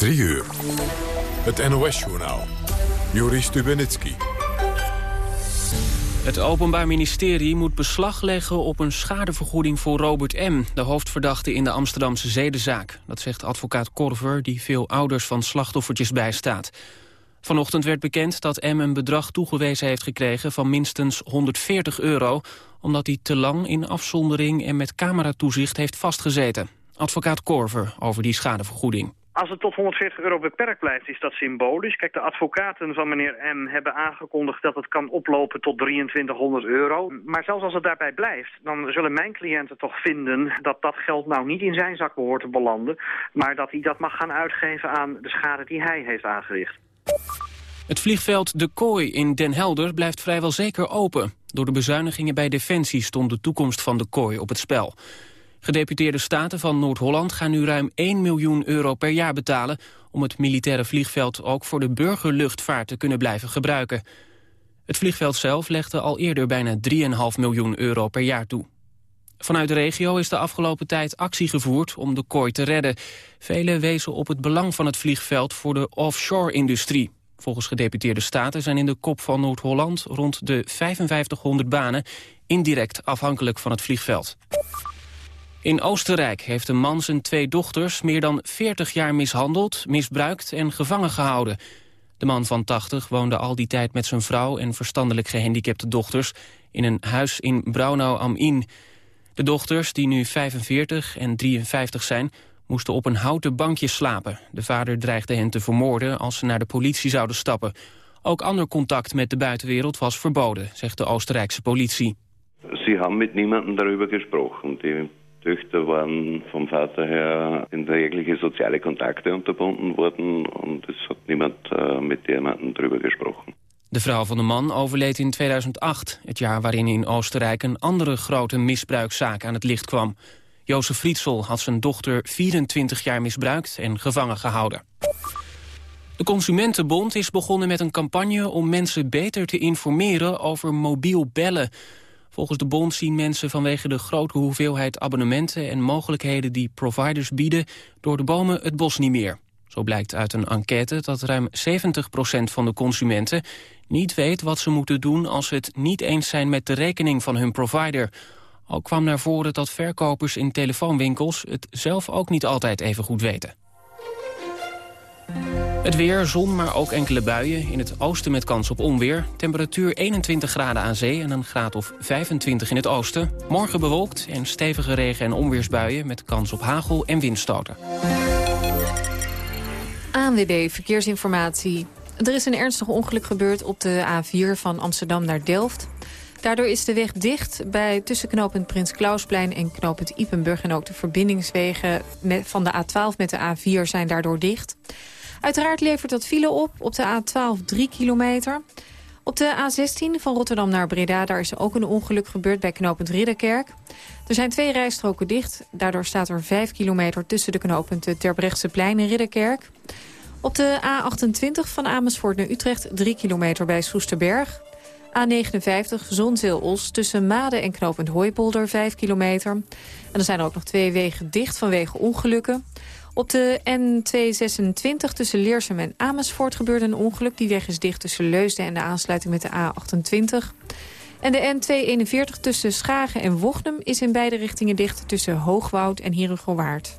3 uur. Het NOS-journaal. Joris Stubenitski. Het Openbaar Ministerie moet beslag leggen op een schadevergoeding voor Robert M., de hoofdverdachte in de Amsterdamse zedenzaak. Dat zegt advocaat Korver, die veel ouders van slachtoffertjes bijstaat. Vanochtend werd bekend dat M een bedrag toegewezen heeft gekregen van minstens 140 euro, omdat hij te lang in afzondering en met cameratoezicht heeft vastgezeten. Advocaat Korver over die schadevergoeding. Als het tot 140 euro beperkt blijft, is dat symbolisch. Kijk, de advocaten van meneer M. hebben aangekondigd dat het kan oplopen tot 2300 euro. Maar zelfs als het daarbij blijft, dan zullen mijn cliënten toch vinden... dat dat geld nou niet in zijn zak behoort te belanden... maar dat hij dat mag gaan uitgeven aan de schade die hij heeft aangericht. Het vliegveld De Kooi in Den Helder blijft vrijwel zeker open. Door de bezuinigingen bij Defensie stond de toekomst van De Kooi op het spel. Gedeputeerde staten van Noord-Holland gaan nu ruim 1 miljoen euro per jaar betalen... om het militaire vliegveld ook voor de burgerluchtvaart te kunnen blijven gebruiken. Het vliegveld zelf legde al eerder bijna 3,5 miljoen euro per jaar toe. Vanuit de regio is de afgelopen tijd actie gevoerd om de kooi te redden. Velen wezen op het belang van het vliegveld voor de offshore-industrie. Volgens gedeputeerde staten zijn in de kop van Noord-Holland rond de 5500 banen indirect afhankelijk van het vliegveld. In Oostenrijk heeft een man zijn twee dochters meer dan 40 jaar mishandeld, misbruikt en gevangen gehouden. De man van 80 woonde al die tijd met zijn vrouw en verstandelijk gehandicapte dochters in een huis in Braunau am Inn. De dochters, die nu 45 en 53 zijn, moesten op een houten bankje slapen. De vader dreigde hen te vermoorden als ze naar de politie zouden stappen. Ook ander contact met de buitenwereld was verboden, zegt de Oostenrijkse politie. Ze hebben met niemand daarover gesproken. Die Töchter waren vom Vater her in jegliche soziale Kontakte unterbunden worden und es hat niemand uh, mit jemandem darüber gesprochen. De vrouw van de man overleed in 2008, het jaar waarin in Oostenrijk een andere grote misbruikzaak aan het licht kwam. Jozef Frietsel had zijn dochter 24 jaar misbruikt en gevangen gehouden. De Consumentenbond is begonnen met een campagne om mensen beter te informeren over mobiel bellen. Volgens de bond zien mensen vanwege de grote hoeveelheid abonnementen en mogelijkheden die providers bieden door de bomen het bos niet meer. Zo blijkt uit een enquête dat ruim 70% van de consumenten niet weet wat ze moeten doen als ze het niet eens zijn met de rekening van hun provider. Ook kwam naar voren dat verkopers in telefoonwinkels het zelf ook niet altijd even goed weten. Het weer, zon, maar ook enkele buien. In het oosten met kans op onweer. Temperatuur 21 graden aan zee en een graad of 25 in het oosten. Morgen bewolkt en stevige regen- en onweersbuien... met kans op hagel en windstoten. ANWB Verkeersinformatie. Er is een ernstig ongeluk gebeurd op de A4 van Amsterdam naar Delft. Daardoor is de weg dicht bij tussen knooppunt Prins Klausplein en knooppunt Ipenburg. En ook de verbindingswegen van de A12 met de A4 zijn daardoor dicht. Uiteraard levert dat file op op de A12 3 kilometer. Op de A16 van Rotterdam naar Breda daar is ook een ongeluk gebeurd bij knooppunt Ridderkerk. Er zijn twee rijstroken dicht. Daardoor staat er 5 kilometer tussen de knooppunten Terbrechtseplein en Ridderkerk. Op de A28 van Amersfoort naar Utrecht 3 kilometer bij Soesterberg. A59 Zonzeel-Os tussen Maden en knooppunt Hooipolder 5 kilometer. En er zijn er ook nog twee wegen dicht vanwege ongelukken. Op de N226 tussen Leersum en Amersfoort gebeurde een ongeluk. Die weg is dicht tussen Leusden en de aansluiting met de A28. En de N241 tussen Schagen en Wochnum is in beide richtingen dicht... tussen Hoogwoud en Herugowaard.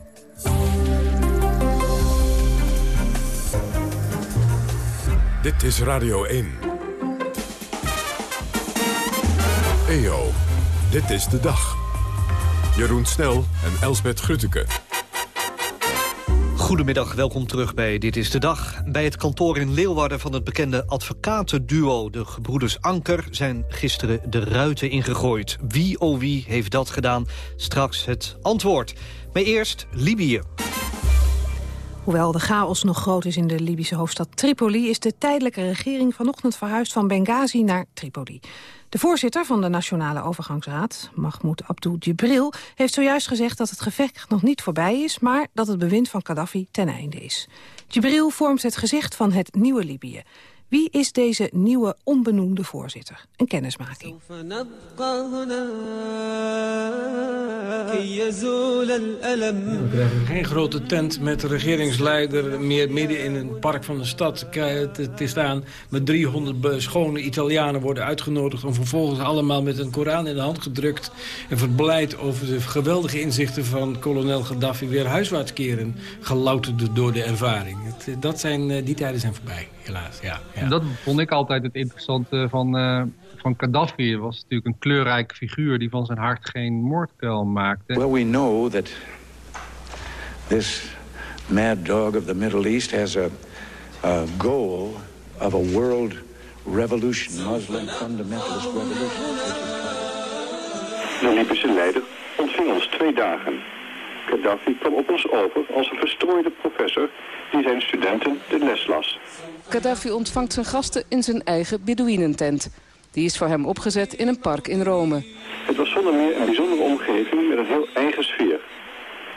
Dit is Radio 1. EO, dit is de dag. Jeroen Snel en Elsbet Grutteke. Goedemiddag, welkom terug bij Dit is de Dag. Bij het kantoor in Leeuwarden van het bekende advocatenduo... de gebroeders Anker zijn gisteren de ruiten ingegooid. Wie oh wie heeft dat gedaan? Straks het antwoord. Maar eerst Libië. Hoewel de chaos nog groot is in de Libische hoofdstad Tripoli... is de tijdelijke regering vanochtend verhuisd van Benghazi naar Tripoli. De voorzitter van de Nationale Overgangsraad, Mahmoud Abdul Jibril... heeft zojuist gezegd dat het gevecht nog niet voorbij is... maar dat het bewind van Gaddafi ten einde is. Jibril vormt het gezicht van het nieuwe Libië. Wie is deze nieuwe onbenoemde voorzitter? Een kennismaking. Geen grote tent met de regeringsleider meer midden in een park van de stad te staan. Met 300 schone Italianen worden uitgenodigd om vervolgens allemaal met een Koran in de hand gedrukt en verblijd over de geweldige inzichten van kolonel Gaddafi weer huiswaarts keren. Gelouterd door de ervaring. Dat zijn, eh, die tijden zijn voorbij, helaas. Ja, ja. Dat vond ik altijd het interessante van, uh, van Gaddafi. Hij was natuurlijk een kleurrijke figuur die van zijn hart geen moordkuil maakte. Well, we know that this mad dog of the Middle East has a, a goal of a world revolution, Muslim fundamentalist revolution. De Libische leider ontving ons twee dagen. Gaddafi kwam op ons over als een verstrooide professor die zijn studenten de les las. Gaddafi ontvangt zijn gasten in zijn eigen Bedouinentent. Die is voor hem opgezet in een park in Rome. Het was zonder meer een bijzondere omgeving met een heel eigen sfeer.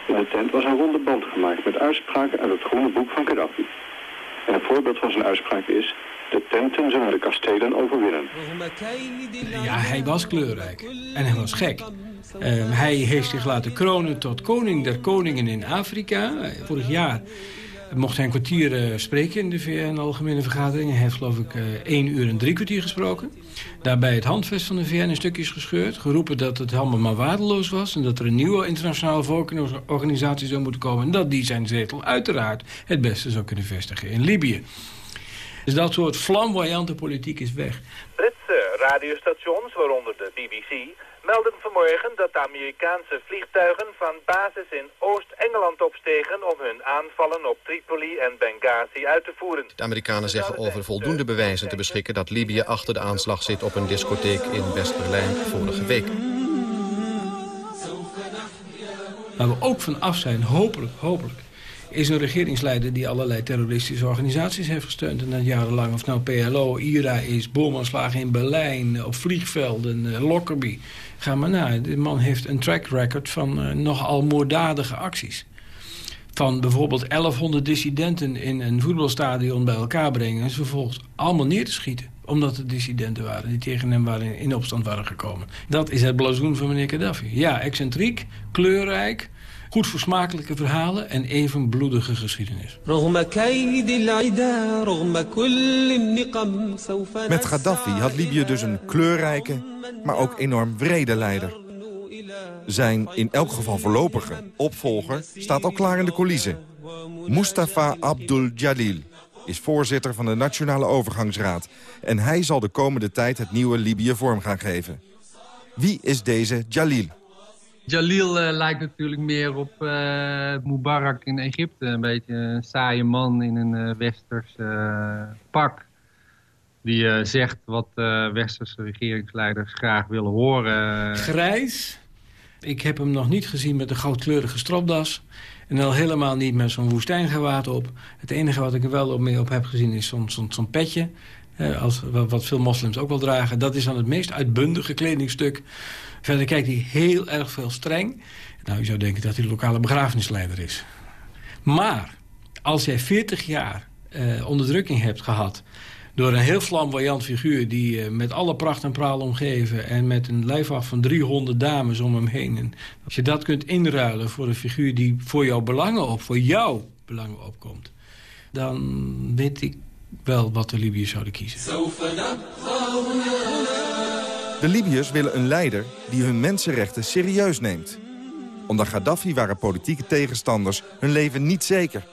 In de tent was een ronde band gemaakt met uitspraken uit het groene boek van Gaddafi. En een voorbeeld van zijn uitspraak is... De tenten zullen de kastelen overwinnen. Ja, hij was kleurrijk. En hij was gek. Uh, hij heeft zich laten kronen tot koning der koningen in Afrika. Vorig jaar mocht hij een kwartier uh, spreken in de VN-algemene vergadering. Hij heeft geloof ik uh, één uur en drie kwartier gesproken. Daarbij het handvest van de VN in stukjes gescheurd. Geroepen dat het allemaal maar waardeloos was. En dat er een nieuwe internationale volkenorganisatie zou moeten komen. En dat die zijn zetel uiteraard het beste zou kunnen vestigen in Libië. Dus dat soort flamboyante politiek is weg. Britse radiostations, waaronder de BBC melden vanmorgen dat de Amerikaanse vliegtuigen van basis in Oost-Engeland opstegen om hun aanvallen op Tripoli en Benghazi uit te voeren. De Amerikanen zeggen over voldoende bewijzen te beschikken dat Libië achter de aanslag zit op een discotheek in West-Berlijn vorige week. Waar we ook van af zijn, hopelijk, hopelijk, is een regeringsleider die allerlei terroristische organisaties heeft gesteund. En dat jarenlang, of nou PLO, IRA is, bomaanslagen in Berlijn, op vliegvelden, Lockerbie. Ga maar na. De man heeft een track record van uh, nogal moorddadige acties. Van bijvoorbeeld 1100 dissidenten in een voetbalstadion bij elkaar brengen... en ze vervolgens allemaal neer te schieten. Omdat het dissidenten waren die tegen hem waren in opstand waren gekomen. Dat is het blazoen van meneer Gaddafi. Ja, excentriek, kleurrijk, goed voor smakelijke verhalen en even bloedige geschiedenis. Met Gaddafi had Libië dus een kleurrijke, maar ook enorm wrede leider. Zijn in elk geval voorlopige opvolger staat al klaar in de coulissen. Mustafa Abdul Jalil is voorzitter van de Nationale Overgangsraad... en hij zal de komende tijd het nieuwe Libië vorm gaan geven. Wie is deze Jalil? Jalil uh, lijkt natuurlijk meer op uh, Mubarak in Egypte. Een beetje een saaie man in een uh, westers pak. Die zegt wat westerse regeringsleiders graag willen horen. Grijs. Ik heb hem nog niet gezien met een goudkleurige stropdas. En al helemaal niet met zo'n woestijngewaad op. Het enige wat ik er wel mee op heb gezien is zo'n zo zo petje. als, wat veel moslims ook wel dragen. Dat is dan het meest uitbundige kledingstuk Verder kijkt hij heel erg veel streng. Nou, je zou denken dat hij de lokale begrafenisleider is. Maar als jij 40 jaar uh, onderdrukking hebt gehad... door een heel flamboyant figuur die uh, met alle pracht en praal omgeven... en met een lijfwacht van 300 dames om hem heen... En als je dat kunt inruilen voor een figuur die voor jouw belangen op... voor jouw belangen opkomt... dan weet ik wel wat de Libiërs zouden kiezen. De Libiërs willen een leider die hun mensenrechten serieus neemt. Onder Gaddafi waren politieke tegenstanders hun leven niet zeker.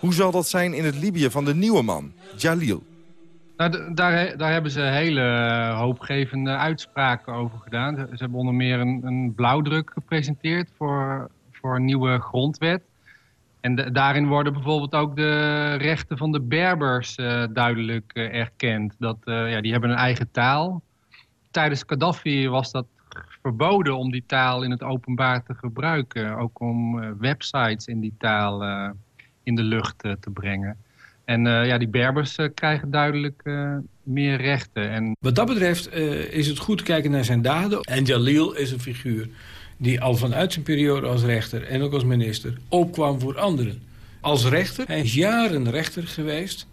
Hoe zal dat zijn in het Libië van de nieuwe man, Jalil? Nou, daar, daar, hebben ze hele hoopgevende uitspraken over gedaan. Ze hebben onder meer een, een blauwdruk gepresenteerd voor, voor een nieuwe grondwet. En daarin worden bijvoorbeeld ook de rechten van de Berbers uh, duidelijk uh, erkend. Dat, ja, die hebben een eigen taal tijdens Gaddafi was dat verboden om die taal in het openbaar te gebruiken. Ook om uh, websites in die taal uh, in de lucht uh, te brengen. En ja, die Berbers krijgen duidelijk meer rechten. En... Wat dat betreft is het goed kijken naar zijn daden. En Jalil is een figuur die al vanuit zijn periode als rechter en ook als minister opkwam voor anderen. Als rechter, hij is jaren rechter geweest.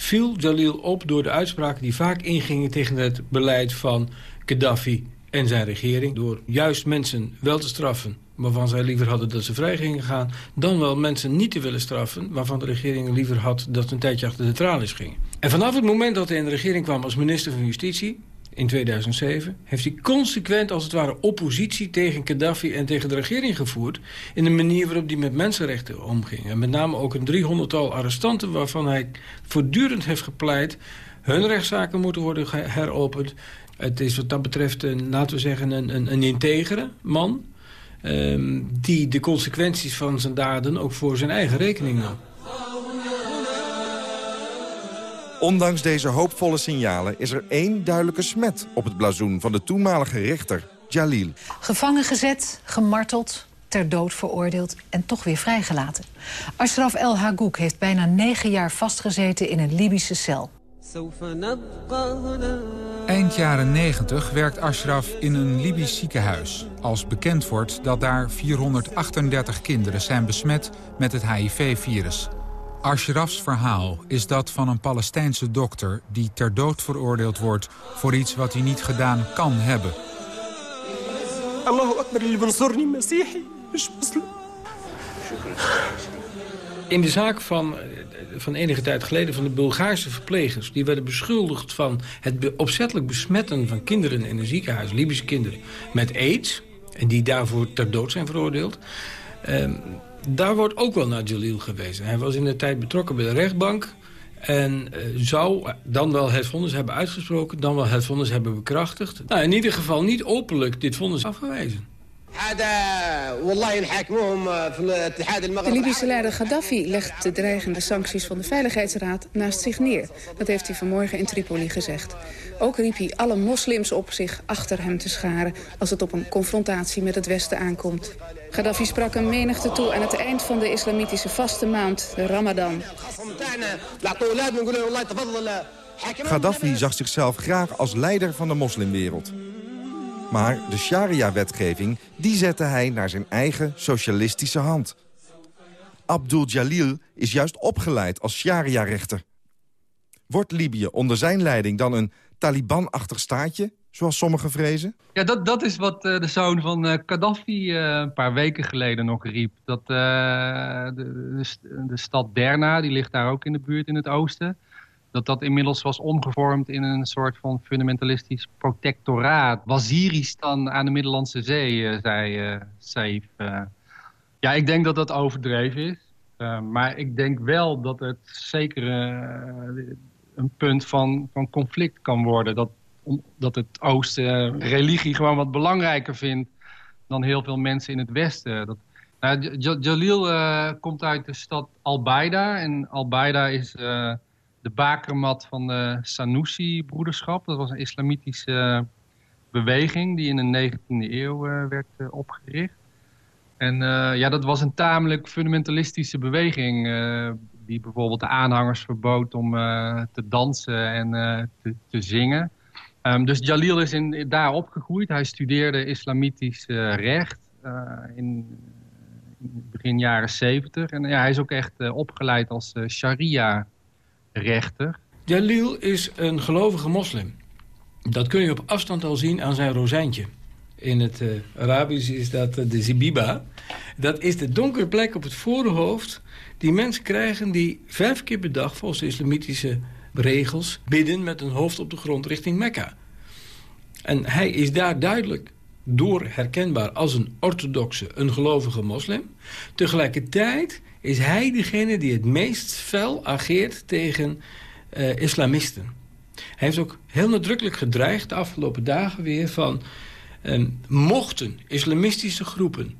Viel Jalil op door de uitspraken die vaak ingingen tegen het beleid van Gaddafi en zijn regering. Door juist mensen wel te straffen waarvan zij liever hadden dat ze vrij gingen gaan... dan wel mensen niet te willen straffen... waarvan de regering liever had dat ze een tijdje achter de tralies gingen. En vanaf het moment dat hij in de regering kwam als minister van Justitie in 2007... heeft hij consequent als het ware oppositie tegen Gaddafi en tegen de regering gevoerd... in de manier waarop hij met mensenrechten omging. En met name ook een driehonderdtal arrestanten waarvan hij voortdurend heeft gepleit... hun rechtszaken moeten worden heropend. Het is wat dat betreft, een, laten we zeggen, een, een, een integere man... Um, die de consequenties van zijn daden ook voor zijn eigen rekening nam. Ondanks deze hoopvolle signalen is er één duidelijke smet op het blazoen van de toenmalige rechter, Jalil. Gevangen gezet, gemarteld, ter dood veroordeeld en toch weer vrijgelaten. Ashraf El Hagouk heeft bijna negen jaar vastgezeten in een Libische cel. Eind jaren 90 werkt Ashraf in een Libisch ziekenhuis... als bekend wordt dat daar 438 kinderen zijn besmet met het HIV-virus. Ashrafs verhaal is dat van een Palestijnse dokter... die ter dood veroordeeld wordt voor iets wat hij niet gedaan kan hebben. Allahu Akbar, in de zaak van, van enige tijd geleden van de Bulgaarse verplegers... die werden beschuldigd van het opzettelijk besmetten van kinderen in een ziekenhuis... Libische kinderen, met aids... en die daarvoor ter dood zijn veroordeeld... Ehm, daar wordt ook wel naar Jalil gewezen. Hij was in de tijd betrokken bij de rechtbank... En uh, zou dan wel het vonnis hebben uitgesproken... dan wel het vonnis hebben bekrachtigd. Nou, in ieder geval niet openlijk dit vonnis afgewezen. De Libische leider Gaddafi legt de dreigende sancties van de Veiligheidsraad naast zich neer. Dat heeft hij vanmorgen in Tripoli gezegd. Ook riep hij alle moslims op zich achter hem te scharen... als het op een confrontatie met het Westen aankomt. Gaddafi sprak een menigte toe aan het eind van de islamitische vaste maand, de Ramadan. Gaddafi zag zichzelf graag als leider van de moslimwereld. Maar de sharia-wetgeving die zette hij naar zijn eigen socialistische hand. Abdul Jalil is juist opgeleid als sharia-rechter. Wordt Libië onder zijn leiding dan een Taliban-achtig staatje, zoals sommigen vrezen? Ja, dat, dat is wat uh, de zoon van uh, Gaddafi uh, een paar weken geleden nog riep. Dat de, de, de, stad Derna, die ligt daar ook in de buurt in het oosten dat dat inmiddels was omgevormd in een soort van fundamentalistisch protectoraat. Waziristan aan de Middellandse Zee, zei Saif. Ja, ik denk dat dat overdreven is. maar ik denk wel dat het zeker een punt van, van conflict kan worden. Dat, dat het Oosten religie gewoon wat belangrijker vindt dan heel veel mensen in het Westen. Dat, nou, Jalil komt uit de stad Al-Baida. En Al-Baida is de bakermat van de Sanusi-broederschap. Dat was een islamitische beweging die in de 19e eeuw werd opgericht. En ja, dat was een tamelijk fundamentalistische beweging... die bijvoorbeeld de aanhangers verbood om te dansen en te, te, zingen. Um, dus Jalil is in, daar opgegroeid. Hij studeerde islamitisch recht in, in begin jaren 70. En ja, hij is ook echt opgeleid als sharia rechter. Jalil is een gelovige moslim. Dat kun je op afstand al zien aan zijn rozijntje. In het Arabisch is dat de zibiba. Dat is de donkere plek op het voorhoofd die mensen krijgen... die vijf keer per dag volgens de islamitische regels... bidden met een hoofd op de grond richting Mekka. En hij is daar duidelijk door herkenbaar als een orthodoxe, een gelovige moslim. Tegelijkertijd is hij degene die het meest fel ageert tegen uh, islamisten. Hij heeft ook heel nadrukkelijk gedreigd de afgelopen dagen weer van... Uh, mochten islamistische groepen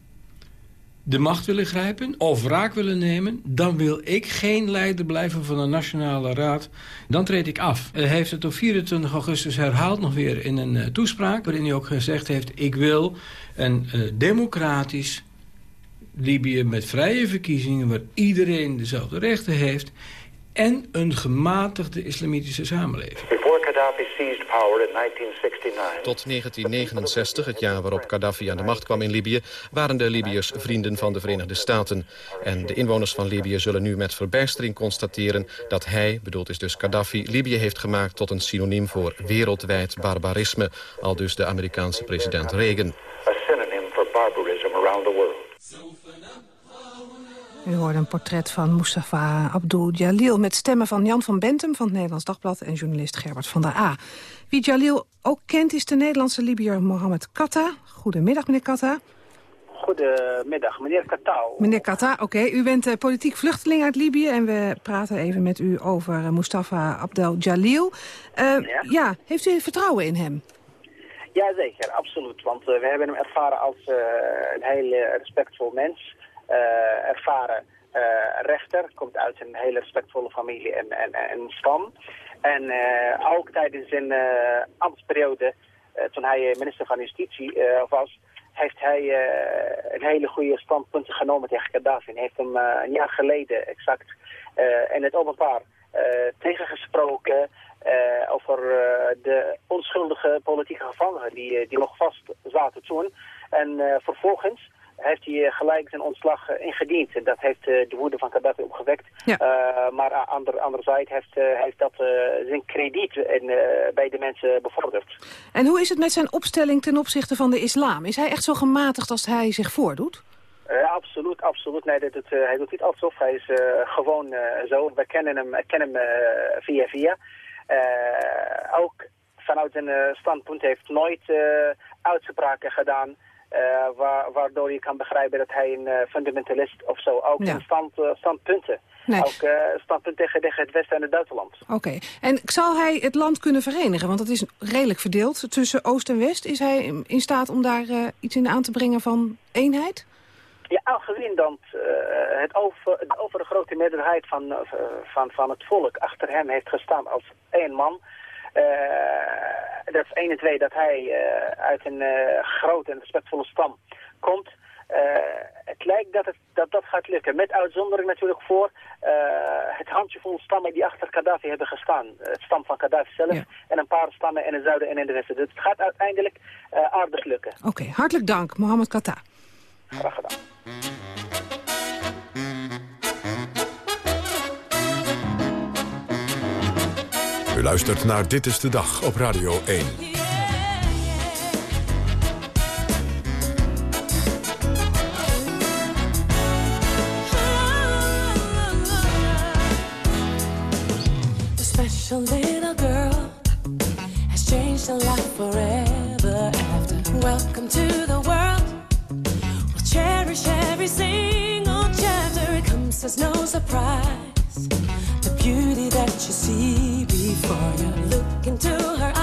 de macht willen grijpen of wraak willen nemen... dan wil ik geen leider blijven van de Nationale Raad. Dan treed ik af. Hij heeft het op 24 augustus herhaald nog weer in een uh, toespraak... waarin hij ook gezegd heeft... ik wil een uh, democratisch Libië met vrije verkiezingen... waar iedereen dezelfde rechten heeft... en een gematigde islamitische samenleving. Tot 1969, het jaar waarop Gaddafi aan de macht kwam in Libië... waren de Libiërs vrienden van de Verenigde Staten. En de inwoners van Libië zullen nu met verbijstering constateren... dat hij, bedoeld is dus Gaddafi, Libië heeft gemaakt... tot een synoniem voor wereldwijd barbarisme. Al dus de Amerikaanse president Reagan. A synonym for barbarism around the world. U hoorde een portret van Mustafa Abdul Jalil... met stemmen van Jan van Bentum van het Nederlands Dagblad... en journalist Gerbert van der A. Wie Jalil ook kent is de Nederlandse Libiër Mohamed Katta. Goedemiddag, meneer Katta. Goedemiddag, meneer Kattau. Meneer Katta, oké. U bent uh, politiek vluchteling uit Libië... en we praten even met u over uh, Mustafa Abdel Jalil. Uh, ja. ja. heeft u vertrouwen in hem? Jazeker, absoluut. Want we hebben hem ervaren als een heel respectvol mens... Eh, ervaren eh, rechter, komt uit een hele respectvolle familie en, en, en stam. En eh, ook tijdens zijn ambtsperiode, toen hij minister van Justitie was, heeft hij een hele goede standpunten genomen tegen Gaddafi. Hij heeft hem een jaar geleden exact uh, in het openbaar tegengesproken over de onschuldige politieke gevangenen die, die nog vast zaten toen. En vervolgens heeft hij eh, gelijk zijn ontslag eh, ingediend. En dat heeft eh, de woede van Gaddafi opgewekt. maar ander, anderzijds heeft, heeft dat zijn krediet in, bij de mensen bevorderd. En hoe is het met zijn opstelling ten opzichte van de islam? Is hij echt zo gematigd als hij zich voordoet? Uh, absoluut, absoluut. Nee, dat, uh, hij doet niet alsof. Hij is uh, gewoon zo. We kennen hem, kennen hem via via. ook vanuit een standpunt heeft nooit uitspraken gedaan uh, waardoor je kan begrijpen dat hij een uh, fundamentalist of zo ook ja. stand, uh, standpunten. Nee. Ook standpunt tegen, tegen het Westen en het buitenland. Oké. En zal hij het land kunnen verenigen? Want het is redelijk verdeeld tussen Oost en West. Is hij in staat om daar iets in aan te brengen van eenheid? Ja, aangezien dat het over, de overgrote meerderheid van, van, van het volk achter hem heeft gestaan als één man dat is één en twee, dat hij uh, uit een uh, grote en respectvolle stam komt. het lijkt dat, het, dat dat gaat lukken. Met uitzondering natuurlijk voor het handjevol stammen die achter Gaddafi hebben gestaan. Het stam van Gaddafi zelf en een paar stammen in het zuiden en in de westen. Dus het gaat uiteindelijk aardig lukken. Oké, hartelijk dank, Mohammed Kata. Graag gedaan. U luistert naar Dit is de Dag op Radio 1. The special little girl has changed her life forever after. Welcome to the world. We'll cherish every single chapter. It comes as no surprise. That you see before you. Look into her eyes,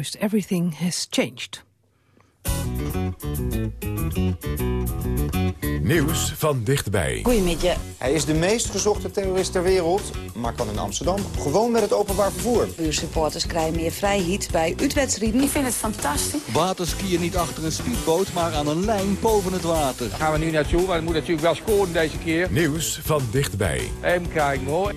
Everything has changed. Nieuws van dichtbij. Goedemiddag. Hij is de meest gezochte terrorist ter wereld, maar kan in Amsterdam gewoon met het openbaar vervoer. Uw supporters krijgen meer vrijheid bij uitwedstrijden. Ik vind het fantastisch. Waterskiën niet achter een speedboot, maar aan een lijn boven het water. Daar gaan we nu naartoe, want het moet natuurlijk wel scoren deze keer. Nieuws van dichtbij. Even kijken hoor.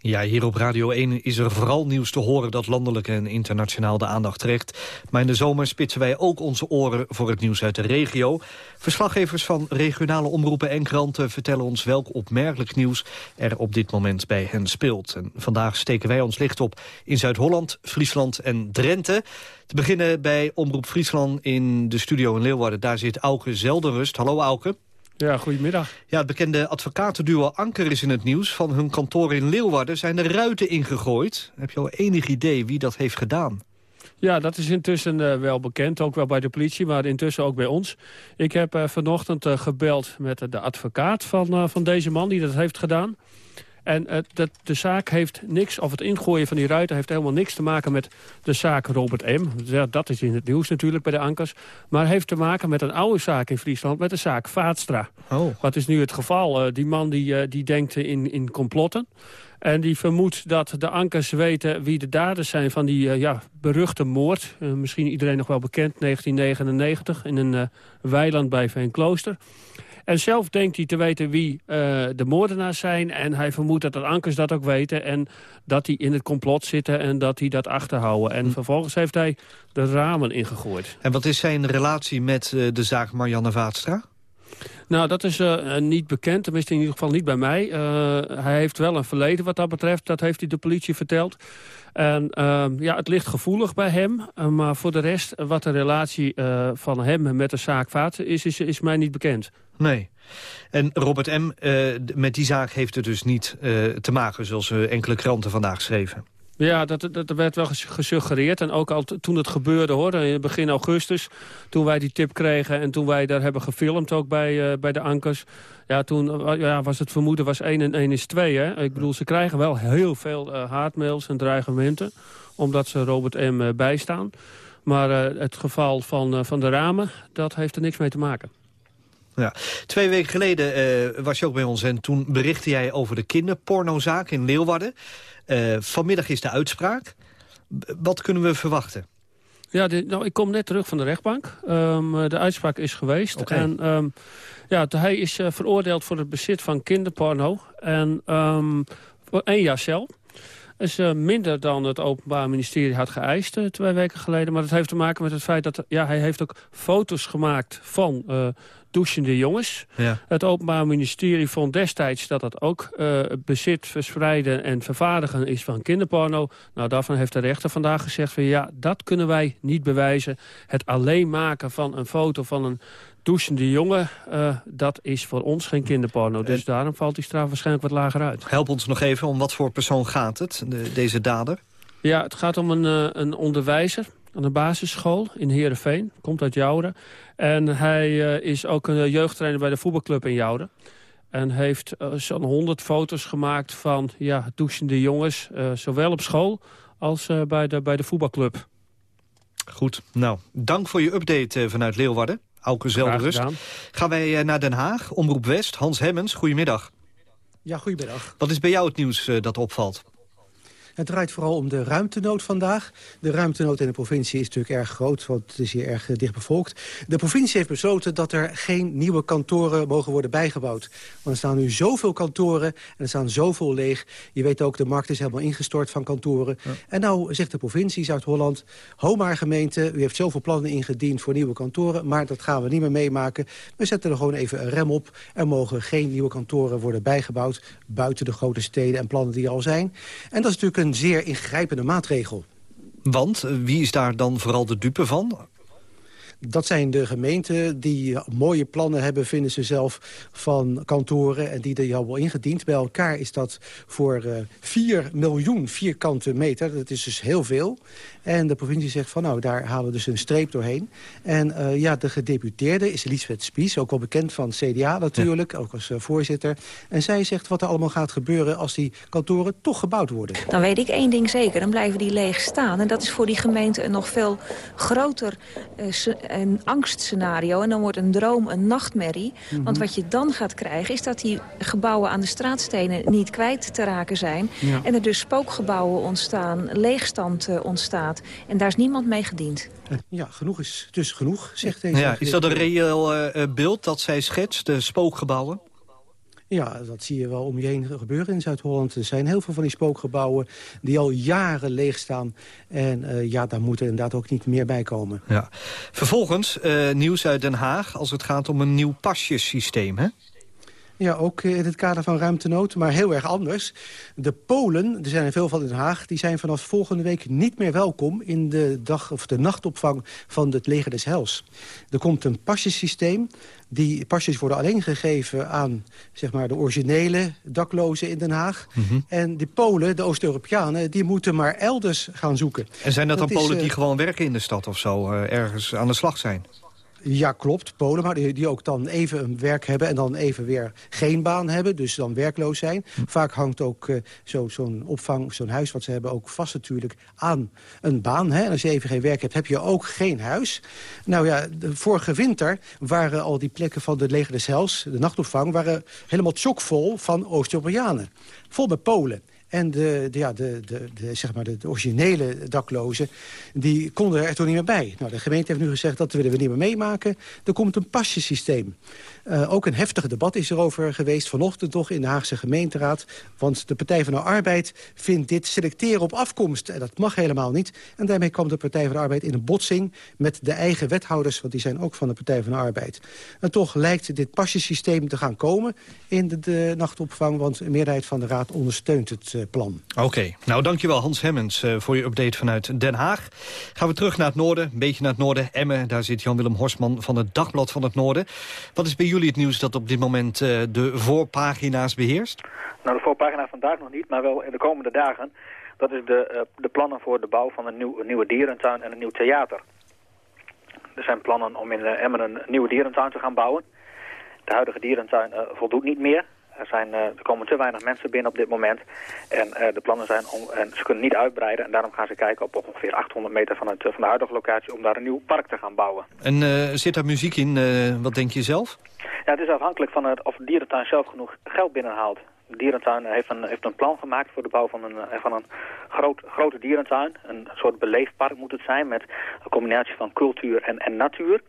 Ja, hier op Radio 1 is er vooral nieuws te horen dat landelijk en internationaal de aandacht trekt. Maar in de zomer spitsen wij ook onze oren voor het nieuws uit de regio. Verslaggevers van regionale omroepen en kranten vertellen ons welk opmerkelijk nieuws er op dit moment bij hen speelt. En vandaag steken wij ons licht op in Zuid-Holland, Friesland en Drenthe. Te beginnen bij Omroep Friesland in de studio in Leeuwarden. Daar zit Auke Zelderust. Hallo Auke. Ja, goedemiddag. Ja, het bekende advocatenduo Anker is in het nieuws. Van hun kantoor in Leeuwarden zijn de ruiten ingegooid. Heb je al enig idee wie dat heeft gedaan? Ja, dat is intussen eh, wel bekend, ook wel bij de politie, maar intussen ook bij ons. Ik heb eh, vanochtend eh, gebeld met de advocaat van, van deze man die dat heeft gedaan. En eh, dat, de zaak heeft niks, of het ingooien van die ruiten... heeft helemaal niks te maken met de zaak Robert M. Ja, Dat is in het nieuws natuurlijk bij de ankers. Maar heeft te maken met een oude zaak in Friesland, met de zaak Vaatstra. Oh. Wat is nu het geval? Eh, die man die, eh, die denkt in, in complotten. En die vermoedt dat de ankers weten wie de daders zijn van die ja, beruchte moord. Misschien iedereen nog wel bekend, 1999, in een weiland bij Veenklooster. En zelf denkt hij te weten wie eh, de moordenaars zijn. En hij vermoedt dat de ankers dat ook weten. En dat die in het complot zitten en dat die dat achterhouden. En vervolgens heeft hij de ramen ingegooid. En wat is zijn relatie met eh, de zaak Marianne Vaatstra? Nou, dat is eh, niet bekend. Tenminste, in ieder geval niet bij mij. Hij heeft wel een verleden wat dat betreft. Dat heeft hij de politie verteld. En ehm, ja, het ligt gevoelig bij hem. Eh, maar voor de rest, eh, wat de relatie eh, van hem met de zaak Vaat is, is, is mij niet bekend. Nee. En Robert M., met die zaak heeft het dus niet te maken... zoals enkele kranten vandaag schreven. Ja, dat, dat, werd wel ges- gesuggereerd. En ook al toen het gebeurde, hoor, in begin augustus... toen wij die tip kregen en toen wij daar hebben gefilmd ook bij, eh, bij de ankers... ja, toen eh, ja, was het vermoeden was 1 en 1 is 2, hè. Ik bedoel, ze krijgen wel heel veel eh, haatmails en dreigementen... omdat ze Robert M. bijstaan. Maar het geval van, van de ramen, dat heeft er niks mee te maken. Ja. Twee weken geleden eh, was je ook bij ons en toen berichtte jij over de kinderpornozaak in Leeuwarden. Eh, vanmiddag is de uitspraak. B- wat kunnen we verwachten? Ja, dit- nou, ik kom net terug van de rechtbank. Ehm, eh, de uitspraak is geweest. En ehm, ja, hij is eh, veroordeeld voor het bezit van kinderporno. En voor één jaar cel. Dat is minder dan het Openbaar Ministerie had geëist twee weken geleden. Maar dat heeft te maken met het feit dat ja, hij heeft ook foto's gemaakt van douchende jongens. Ja. Het Openbaar Ministerie vond destijds dat dat ook eh, bezit, verspreiden en vervaardigen is van kinderporno. Nou, daarvan heeft de rechter vandaag gezegd van ja, dat kunnen wij niet bewijzen. Het alleen maken van een foto van een douchende jongen, eh, dat is voor ons geen kinderporno. Dus daarom valt die straf waarschijnlijk wat lager uit. Help ons nog even, om wat voor persoon gaat het, de- deze dader? Ja, het gaat om een, eh, een onderwijzer aan een basisschool in Heerenveen. Komt uit Jouden. En hij eh, is ook een jeugdtrainer bij de voetbalclub in Jouden. En heeft eh, zo'n 100 foto's gemaakt van ja, douchende jongens. eh, zowel op school als eh, bij, de, bij de voetbalclub. Goed, nou, dank voor je update eh, vanuit Leeuwarden. Auke Zelderust. gedaan. Gaan wij eh, naar Den Haag, Omroep West. Hans Hemmens, goedemiddag. Ja, goedemiddag. Wat is bij jou het nieuws eh, dat opvalt? Het draait vooral om de ruimtenood vandaag. De ruimtenood in de provincie is natuurlijk erg groot, want het is hier erg dicht bevolkt. De provincie heeft besloten dat er geen nieuwe kantoren mogen worden bijgebouwd. Want er staan nu zoveel kantoren en er staan zoveel leeg. Je weet ook, de markt is helemaal ingestort van kantoren. En nou zegt de provincie Zuid-Holland, Homaar gemeente... u heeft zoveel plannen ingediend voor nieuwe kantoren... maar dat gaan we niet meer meemaken. We zetten er gewoon even een rem op. Er mogen geen nieuwe kantoren worden bijgebouwd... buiten de grote steden en plannen die er al zijn. En dat is natuurlijk een zeer ingrijpende maatregel. Want eh, wie is daar dan vooral de dupe van? Dat zijn de gemeenten die mooie plannen hebben, vinden ze zelf, van kantoren. En die er al wel ingediend. Bij elkaar is dat voor uh, 4 miljoen vierkante meter. Dat is dus heel veel. En de provincie zegt van nou, daar halen we dus een streep doorheen. En uh, ja, de gedeputeerde is Lisbeth Spies, ook wel bekend van CDA natuurlijk, ook als uh, voorzitter. En zij zegt wat er allemaal gaat gebeuren als die kantoren toch gebouwd worden. Dan weet ik één ding zeker, dan blijven die leeg staan. En dat is voor die gemeente een nog veel groter een angstscenario. En dan wordt een droom een nachtmerrie. Mm -hmm. Want wat je dan gaat krijgen is dat die gebouwen aan de straatstenen niet kwijt te raken zijn. Ja. En er dus spookgebouwen ontstaan, leegstand ontstaat. En daar is niemand mee gediend. Ja, genoeg is dus genoeg, zegt deze. Ja, is dat een reëel uh, beeld dat zij schetst, de spookgebouwen? Ja, dat zie je wel om je heen gebeuren in Zuid-Holland. Er zijn heel veel van die spookgebouwen die al jaren leeg staan. En uh, ja, daar moet er inderdaad ook niet meer bij komen. Ja. Vervolgens uh, nieuws uit Den Haag als het gaat om een nieuw pasjesysteem, hè? Ja, ook in het kader van ruimtenood, maar heel erg anders. De Polen, er zijn er veel van in Den Haag... die zijn vanaf volgende week niet meer welkom... in de, dag, of de nachtopvang van het leger des Hels. Er komt een pasjesysteem. Die pasjes worden alleen gegeven aan zeg maar, de originele daklozen in Den Haag. Mm -hmm. En de Polen, de Oost-Europeanen, die moeten maar elders gaan zoeken. En zijn dat, dat dan Polen is, die gewoon werken in de stad of zo, uh, ergens aan de slag zijn? Ja, klopt. Polen, maar die, die, ook dan even een werk hebben... en dan even weer geen baan hebben, dus dan werkloos zijn. Hm. Vaak hangt ook uh, zo'n zo opvang, zo'n huis wat ze hebben... ook vast natuurlijk aan een baan. Hè? En als je even geen werk hebt, heb je ook geen huis. Nou ja, de vorige winter waren al die plekken van de leger des Hels... de nachtopvang, waren helemaal chockvol van Oost-Europeanen. Vol met Polen. En de, ja, de, de, de, zeg maar de, originele daklozen, die konden er toen niet meer bij. Nou, de gemeente heeft nu gezegd, dat willen we niet meer meemaken. Er komt een pasjesysteem. Uh, ook een heftig debat is erover geweest vanochtend toch in de Haagse gemeenteraad. Want de Partij van de Arbeid vindt dit selecteren op afkomst. En dat mag helemaal niet. En daarmee kwam de Partij van de Arbeid in een botsing met de eigen wethouders. Want die zijn ook van de Partij van de Arbeid. En toch lijkt dit pasjesysteem te gaan komen in de, nachtopvang. Want een meerderheid van de raad ondersteunt het uh, plan. Oké, nou dankjewel Hans Hemmens voor je update vanuit Den Haag. Gaan we terug naar het noorden, een beetje naar het noorden. Emmen, daar zit Jan-Willem Horsman van het Dagblad van het Noorden. Wat is bij het nieuws dat op dit moment uh, de voorpagina's beheerst? Nou, de voorpagina vandaag nog niet, maar wel in de komende dagen. Dat is de, uh, de plannen voor de bouw van een, nieuw, nieuwe dierentuin en een nieuw theater. Er zijn plannen om in uh, Emmen een nieuwe dierentuin te gaan bouwen. De huidige dierentuin voldoet niet meer. Er, zijn, uh, er komen te weinig mensen binnen op dit moment. En uh, de plannen zijn om, en ze kunnen niet uitbreiden. En daarom gaan ze kijken op ongeveer 800 meter van, het, van de huidige locatie... om daar een nieuw park te gaan bouwen. En zit daar muziek in? wat denk je zelf? Ja, het is afhankelijk van het, of de dierentuin zelf genoeg geld binnenhaalt. De dierentuin heeft een, heeft een plan gemaakt voor de bouw van een, van een groot, grote dierentuin. Een soort beleefpark moet het zijn met een combinatie van cultuur en, en natuur.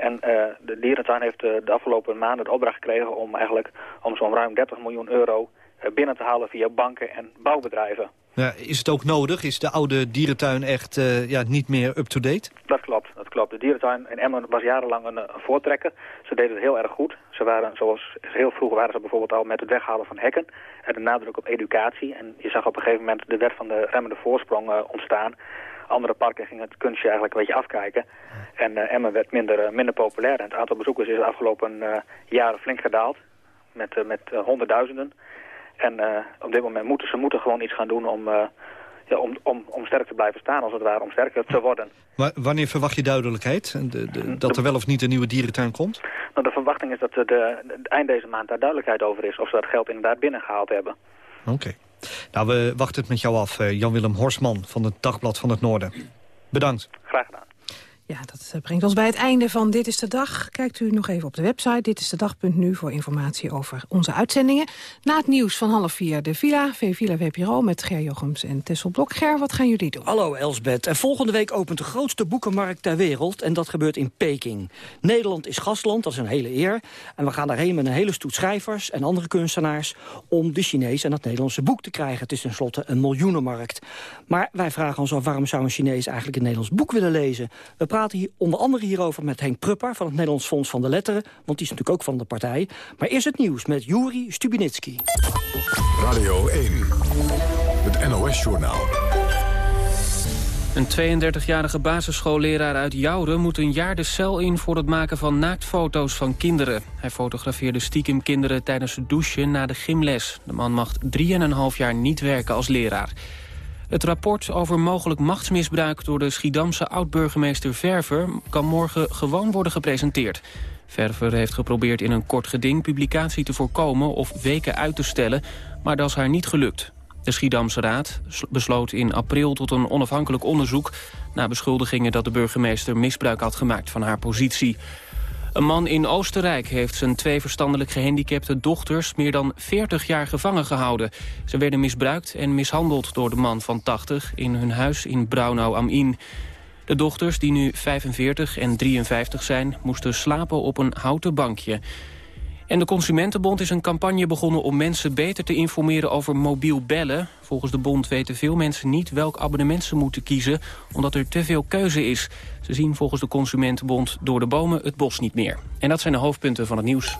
En uh, de dierentuin heeft uh, de afgelopen maanden de opdracht gekregen om eigenlijk om zo'n ruim 30 miljoen euro uh, binnen te halen via banken en bouwbedrijven. Ja, is het ook nodig? Is de oude dierentuin echt ja, niet meer up-to-date? Dat klopt, dat klopt. De dierentuin in Emmen was jarenlang een, een voortrekker. Ze deden het heel erg goed. Ze waren, zoals heel vroeger waren ze bijvoorbeeld al met het weghalen van hekken. En de nadruk op educatie. En je zag op een gegeven moment de wet van de remmende voorsprong ontstaan andere parken ging het kunstje eigenlijk een beetje afkijken. En uh, Emmen werd minder, uh, minder populair. En het aantal bezoekers is de afgelopen uh, jaren flink gedaald. Met, met honderdduizenden. En op dit moment moeten ze moeten gewoon iets gaan doen om, ja, om, om, om sterk te blijven staan, als het ware, om sterker te worden. Maar wanneer verwacht je duidelijkheid? De, de, dat er wel of niet een nieuwe dierentuin komt? Nou, de verwachting is dat de, de, eind deze maand daar duidelijkheid over is. Of ze dat geld inderdaad binnengehaald hebben. Oké. Okay. Nou, we wachten het met jou af, Jan-Willem Horsman van het Dagblad van het Noorden. Bedankt. Graag gedaan. Ja, dat eh, brengt ons bij het einde van Dit is de Dag. Kijkt u nog even op de website ditistedag.nu voor informatie over onze uitzendingen. Na het nieuws van half vier de Villa, V-Villa VPRO met Ger Jochems en Tessel Blok. Ger, wat gaan jullie doen? Hallo Elsbeth. En volgende week opent de grootste boekenmarkt ter wereld en dat gebeurt in Peking. Nederland is gastland, dat is een hele eer. En we gaan daarheen met een hele stoet schrijvers en andere kunstenaars... om de Chinees en het Nederlandse boek te krijgen. Het is tenslotte een miljoenenmarkt. Maar wij vragen ons af waarom zou een Chinees eigenlijk een Nederlands boek willen lezen? We praten hier onder andere hierover met Henk Prupper... van het Nederlands Fonds van de Letteren, want die is natuurlijk ook van de partij. Maar eerst het nieuws met Juri Stubinitsky. Radio 1, het NOS-journaal. Een 32-jarige basisschoolleraar uit Jouden moet een jaar de cel in... voor het maken van naaktfoto's van kinderen. Hij fotografeerde stiekem kinderen tijdens het douchen na de gymles. De man mag 3,5 jaar niet werken als leraar. Het rapport over mogelijk machtsmisbruik door de Schiedamse oud-burgemeester Verver... kan morgen gewoon worden gepresenteerd. Verver heeft geprobeerd in een kort geding publicatie te voorkomen of weken uit te stellen, maar dat is haar niet gelukt. De Schiedamse Raad besloot in april tot een onafhankelijk onderzoek... na beschuldigingen dat de burgemeester misbruik had gemaakt van haar positie. Een man in Oostenrijk heeft zijn twee verstandelijk gehandicapte dochters... meer dan 40 jaar gevangen gehouden. Ze werden misbruikt en mishandeld door de man van 80... in hun huis in Braunau am Inn. De dochters, die nu 45 en 53 zijn, moesten slapen op een houten bankje. En de Consumentenbond is een campagne begonnen om mensen beter te informeren over mobiel bellen. Volgens de bond weten veel mensen niet welk abonnement ze moeten kiezen, omdat er te veel keuze is. Ze zien volgens de Consumentenbond door de bomen het bos niet meer. En dat zijn de hoofdpunten van het nieuws.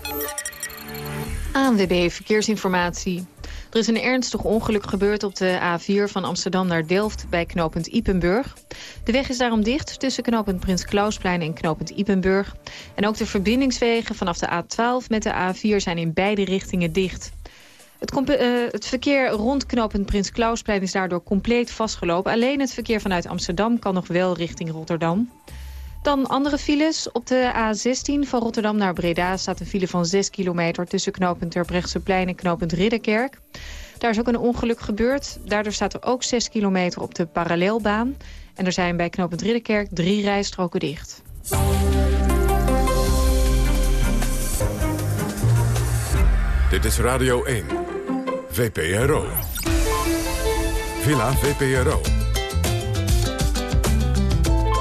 ANWB Verkeersinformatie. Er is een ernstig ongeluk gebeurd op de A4 van Amsterdam naar Delft bij knooppunt Ipenburg. De weg is daarom dicht tussen knooppunt Prins Klausplein en knooppunt Ipenburg. En ook de verbindingswegen vanaf de A12 met de A4 zijn in beide richtingen dicht. Het, uh, het, verkeer rond knooppunt Prins Klausplein is daardoor compleet vastgelopen. Alleen het verkeer vanuit Amsterdam kan nog wel richting Rotterdam. Dan andere files. Op de A16 van Rotterdam naar Breda staat een file van 6 kilometer... tussen knooppunt Terbrechtseplein en knooppunt Ridderkerk. Daar is ook een ongeluk gebeurd. Daardoor staat er ook 6 kilometer op de parallelbaan. En er zijn bij knooppunt Ridderkerk drie rijstroken dicht. Dit is Radio 1. VPRO. Villa VPRO.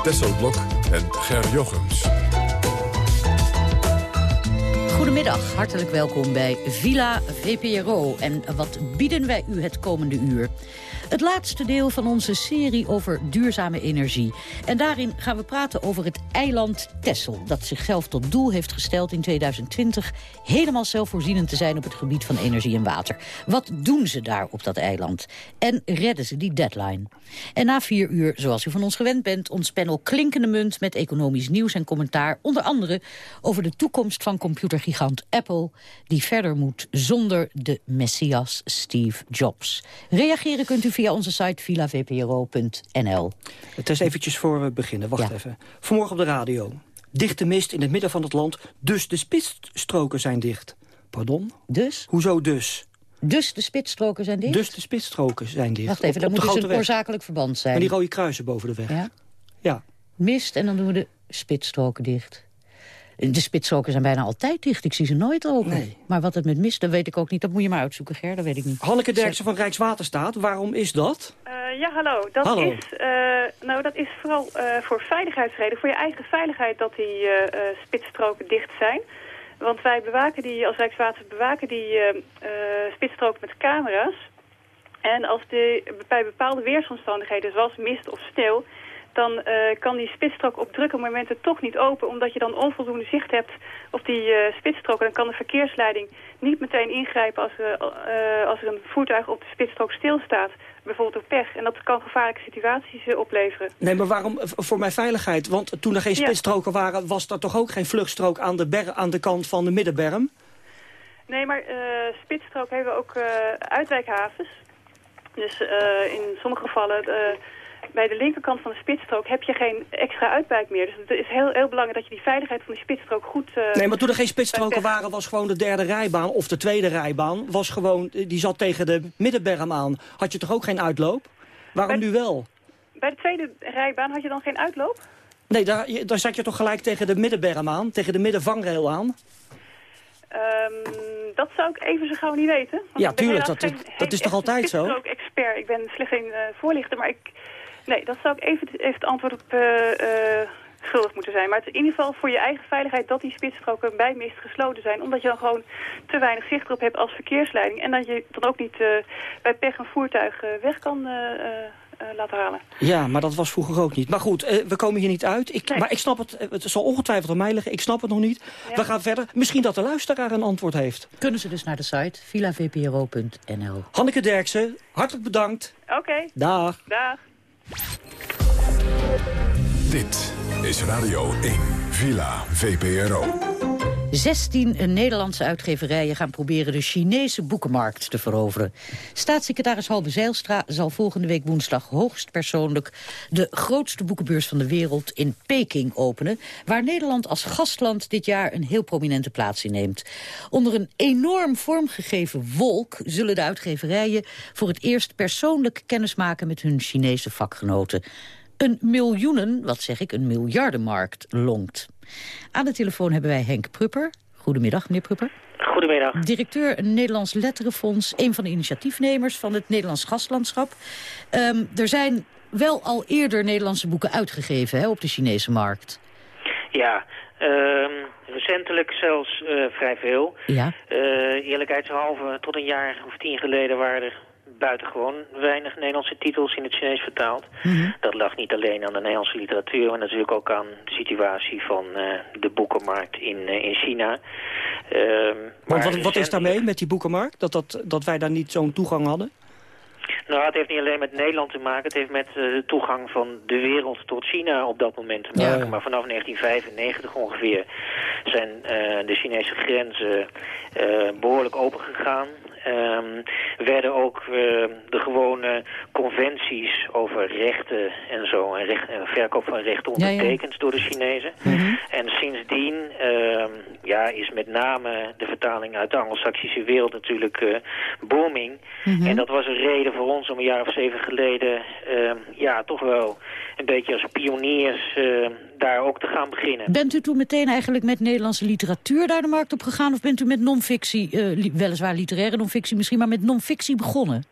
Tesselblok en Ger Jochems. Goedemiddag, hartelijk welkom bij Villa VPRO. En wat bieden wij u het komende uur? Het laatste deel van onze serie over duurzame energie. En daarin gaan we praten over het eiland Texel... dat zichzelf tot doel heeft gesteld in 2020... helemaal zelfvoorzienend te zijn op het gebied van energie en water. Wat doen ze daar op dat eiland? En redden ze die deadline? En na vier uur, zoals u van ons gewend bent... ons panel Klinkende Munt met economisch nieuws en commentaar... onder andere over de toekomst van computergigant Apple... die verder moet zonder de messias Steve Jobs. Reageren kunt u via onze site villavpro.nl. Het is eventjes voor we beginnen. Wacht even. Vanmorgen op de radio. Dichte mist in het midden van het land, dus de spitsstroken zijn dicht. Pardon? Dus? Hoezo dus? Dus de spitsstroken zijn dicht? Dus de spitsstroken zijn dicht. Wacht even, dat moet dus een oorzakelijk verband zijn. En die rode kruisen boven de weg. Ja? Ja. Mist en dan doen we de spitsstroken dicht. De spitsstroken zijn bijna altijd dicht. Ik zie ze nooit open. Nee. Maar wat het met mist, dat weet ik ook niet. Dat moet je maar uitzoeken, Ger. Dat weet ik niet. Hanneke Derksen van Rijkswaterstaat. Waarom is dat? Uh, ja, hallo. Dat hallo. Is, uh, nou, dat is vooral uh, voor veiligheidsreden. Voor je eigen veiligheid dat die spitsstroken dicht zijn. Want wij bewaken die, als Rijkswater bewaken die spitsstroken met camera's. En als de, bij bepaalde weersomstandigheden, zoals mist of sneeuw dan uh, kan die spitsstrook op drukke momenten toch niet open... omdat je dan onvoldoende zicht hebt op die uh, spitsstrook. Dan kan de verkeersleiding niet meteen ingrijpen als, er, uh, als er een voertuig op de spitsstrook stilstaat. Bijvoorbeeld door pech. En dat kan gevaarlijke situaties opleveren. Nee, maar waarom? Voor mijn veiligheid. Want toen er geen spitsstroken ja. waren... was er toch ook geen vluchtstrook aan de, aan de kant van de middenberm? Nee, maar spitsstrook hebben we ook uitwijkhavens. Dus in sommige gevallen bij de linkerkant van de spitsstrook heb je geen extra uitwijk meer. Dus het is heel, heel belangrijk dat je die veiligheid van die spitsstrook goed... Uh, nee, maar toen er geen spitsstroken waren, was gewoon de derde rijbaan of de tweede rijbaan... Was gewoon, die zat tegen de middenberm aan. Had je toch ook geen uitloop? Waarom bij, nu wel? Bij de tweede rijbaan had je dan geen uitloop? Nee, daar, je- daar zat je toch gelijk tegen de middenberm aan? Tegen de middenvangrail aan? Ehm, dat zou ik even zo gauw niet weten. want Ja, ik ben tuurlijk, dat- geen- dat is toch altijd zo? echte ook expert. Ik ben slechts geen eh, voorlichter, maar ik... Nee, dat zou ik even, even het antwoord op eh, eh, schuldig moeten zijn. Maar het is in ieder geval voor je eigen veiligheid dat die spitsstroken bij mist gesloten zijn. Omdat je dan gewoon te weinig zicht erop hebt als verkeersleiding. En dat je dan ook niet eh, bij pech een voertuig eh, weg kan eh, eh, eh, laten halen. Ja, maar dat was vroeger ook niet. Maar goed, eh, we komen hier niet uit. Ik, Maar ik snap het, het zal ongetwijfeld aan mij liggen. Ik snap het nog niet. We gaan verder. Misschien dat de luisteraar een antwoord heeft. Kunnen ze dus naar de site villavpro.nl. Hanneke Derksen, hartelijk bedankt. Oké. Dag. Dag. Dit is Radio 1, Villa VPRO. 16 Nederlandse uitgeverijen gaan proberen de Chinese boekenmarkt te veroveren. Staatssecretaris Halbe Zijlstra zal volgende week woensdag hoogstpersoonlijk de grootste boekenbeurs van de wereld in Peking openen, waar Nederland als gastland dit jaar een heel prominente plaats inneemt. Onder een enorm vormgegeven wolk zullen de uitgeverijen voor het eerst persoonlijk kennismaken met hun Chinese vakgenoten. Een miljoenen, wat zeg ik, een miljardenmarkt longt. Aan de telefoon hebben wij Henk Prupper. Goedemiddag, meneer Prupper. Goedemiddag. Directeur Nederlands Letterenfonds, een van de initiatiefnemers van het Nederlands Gastlandschap. Ehm, er zijn wel al eerder Nederlandse boeken uitgegeven hè, op de Chinese markt. Ja, ehm, recentelijk zelfs eh, vrij veel. Ja. Eh, eerlijkheidshalve, tot een jaar of tien geleden waren er buitengewoon weinig Nederlandse titels in het Chinees vertaald. Dat lag niet alleen aan de Nederlandse literatuur, maar natuurlijk ook aan de situatie van eh, de boekenmarkt in, eh, in China. Ehm, maar wat, wat is daarmee met die boekenmarkt? Dat, dat, dat wij daar niet zo'n toegang hadden? Nou, het heeft niet alleen met Nederland te maken. Het heeft met eh, de toegang van de wereld tot China op dat moment te maken. Ja. Maar vanaf 1995 ongeveer zijn de Chinese grenzen eh, behoorlijk opengegaan. Ehm werden ook eh, de gewone conventies over rechten en zo, en, recht, en verkoop van rechten Ja, ja. ondertekend door de Chinezen. En sindsdien ehm, ja, is met name de vertaling uit de Anglo-Saxische wereld natuurlijk eh, booming. En dat was een reden voor ons om een jaar of zeven geleden ehm, ja, toch wel een beetje als pioniers ehm, daar ook te gaan beginnen. Bent u toen meteen eigenlijk met Nederlandse literatuur daar de markt op gegaan... of bent u met non-fictie, eh, li- weliswaar literaire non-fictie misschien... maar met non-fictie begonnen?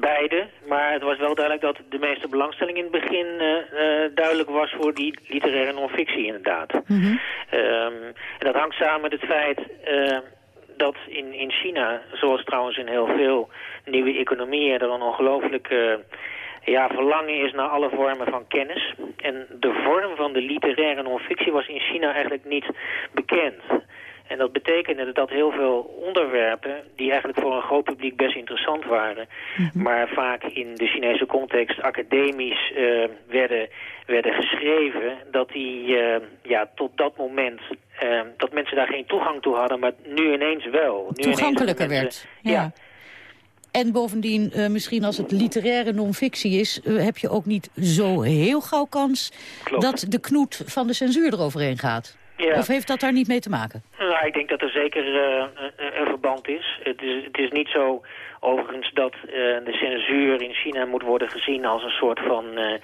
Beide, maar het was wel duidelijk dat de meeste belangstelling in het begin eh, eh, duidelijk was voor die literaire non-fictie inderdaad. Ehm, en dat hangt samen met het feit eh, dat in, in China, zoals trouwens in heel veel nieuwe economieën, er een ongelooflijk eh, ja, verlangen is naar alle vormen van kennis. En de vorm van de literaire non-fictie was in China eigenlijk niet bekend. En dat betekende dat heel veel onderwerpen, die eigenlijk voor een groot publiek best interessant waren, maar vaak in de Chinese context academisch eh, werden, werden geschreven, dat die eh, ja, tot dat moment, eh, dat mensen daar geen toegang toe hadden, maar nu ineens wel. Nu ineens Toegankelijker hebben werd. ja. En bovendien, eh, misschien als het literaire non-fictie is... eh, heb je ook niet zo heel gauw kans Klopt. dat de knoet van de censuur eroverheen gaat. Ja. Of heeft dat daar niet mee te maken? Ik denk dat er zeker eh, een, een verband is. Het, is. het is niet zo overigens dat eh, de censuur in China moet worden gezien als een soort van eh,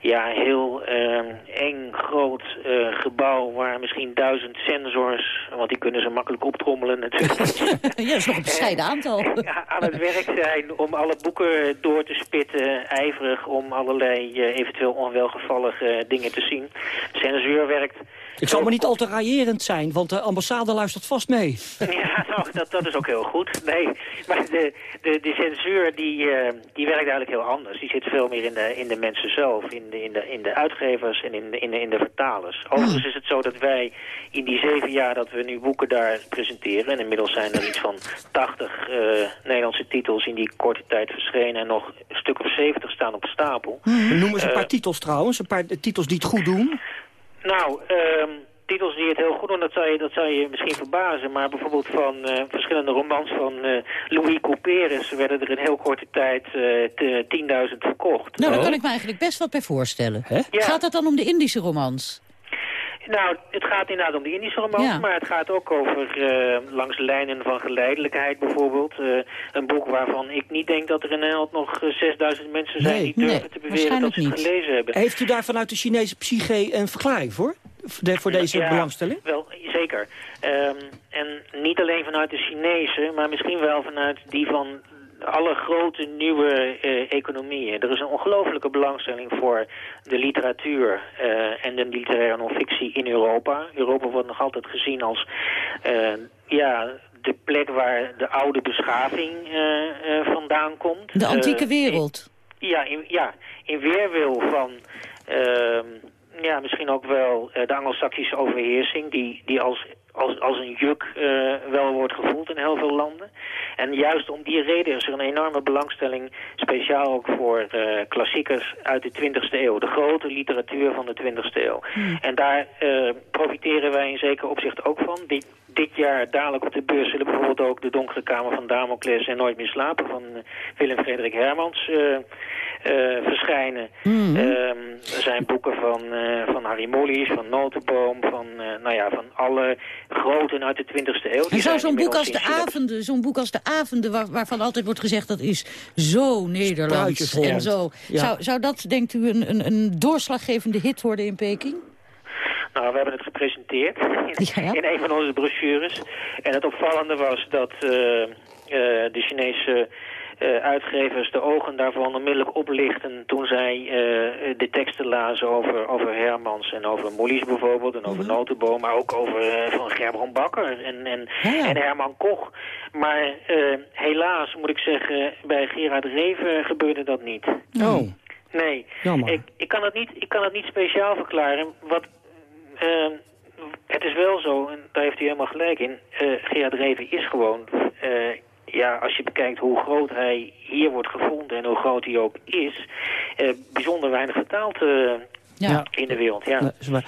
ja, heel eh, eng groot eh, gebouw waar misschien duizend sensors, want die kunnen ze makkelijk optrommelen natuurlijk. ja, dat is nog een bescheiden aantal. aan het werk zijn om alle boeken door te spitten, ijverig om allerlei eh, eventueel onwelgevallige dingen te zien. Censuur werkt Ik zal maar niet al te raillerend zijn, want de ambassade luistert vast mee. Ja, nou, dat, dat is ook heel goed. Nee, maar de, de, de censuur die, eh, die werkt eigenlijk heel anders. Die zit veel meer in de, in de mensen zelf, in de, in, de, in de uitgevers en in de, in de, in de vertalers. Overigens is het zo dat wij in die zeven jaar dat we nu boeken daar presenteren... en inmiddels zijn er iets van 80 eh, Nederlandse titels in die korte tijd verschenen... en nog een stuk of 70 staan op stapel. Noem eens een Eh, paar titels trouwens, een paar titels die het goed doen. Nou, ehm, titels die het heel goed doen, dat zou je, dat zou je misschien verbazen. Maar bijvoorbeeld van eh, verschillende romans van eh, Louis Couperus... werden er in heel korte tijd eh, te- 10.000 verkocht. Nou, daar kan ik me eigenlijk best wat bij voorstellen. Ja. Gaat het dan om de Indische romans? Nou, het gaat inderdaad om de Indische romans, Ja. maar het gaat ook over eh, langs lijnen van geleidelijkheid bijvoorbeeld. Eh, een boek waarvan ik niet denk dat er in Nederland nog eh, 6000 mensen zijn Nee, die durven nee, te beweren dat ze het gelezen hebben. Heeft u daar vanuit de Chinese psyche een verklaring voor? Voor deze Ja, belangstelling? Wel, zeker. Ehm, en niet alleen vanuit de Chinezen, maar misschien wel vanuit die van alle grote nieuwe eh, economieën. Er is een ongelofelijke belangstelling voor de literatuur eh, en de literaire non-fictie in Europa. Europa wordt nog altijd gezien als eh, ja, de plek waar de oude beschaving vandaan komt. De antieke wereld. ja, in, ja, in weerwil van ehm, ja, misschien ook wel de Anglo-Saxische overheersing... die, die als, als, als een juk eh, wel wordt gevoeld in heel veel landen. En juist om die reden is er een enorme belangstelling... speciaal ook voor eh, klassiekers uit de 20e eeuw. De grote literatuur van de 20e eeuw. En daar eh, profiteren wij in zeker opzicht ook van. Dit, dit jaar dadelijk op de beurs zullen bijvoorbeeld ook de Donkere Kamer van Damocles en Nooit meer slapen van eh, Willem Frederik Hermans eh, eh, verschijnen. Mhm. Ehm, er zijn boeken van, eh, van Harry Mollies, van Notenboom, van, eh, nou ja, van alle groten uit de 20e eeuw. Die En zou zo'n boek als De Avonden, zo'n boek als De Avonden, waar- waarvan altijd wordt gezegd dat is zo Nederlands en zo. Ja. Zou, zou dat, denkt u, een, een, een doorslaggevende hit worden in Peking? Nou, we hebben het gepresenteerd in, in een van onze brochures. En het opvallende was dat eh, eh, de Chinese eh, uitgevers de ogen daarvan onmiddellijk oplichten... toen zij de teksten lazen over, over Hermans en over Mollies bijvoorbeeld... en over Notenboom, maar ook over van Gerbrand Bakker en, en, en Herman Koch. Maar helaas, moet ik zeggen, bij Gerard Reven gebeurde dat niet. Oh. Nee, Jammer. ik, ik, kan het niet, ik kan het niet speciaal verklaren. Wat, eh, het is wel zo, en daar heeft u helemaal gelijk in. eh Gerard Reven is gewoon, eh, ja, als je bekijkt hoe groot hij hier wordt gevonden en hoe groot hij ook is, eh, bijzonder weinig vertaald eh, Ja. in de wereld. Ja. Waar.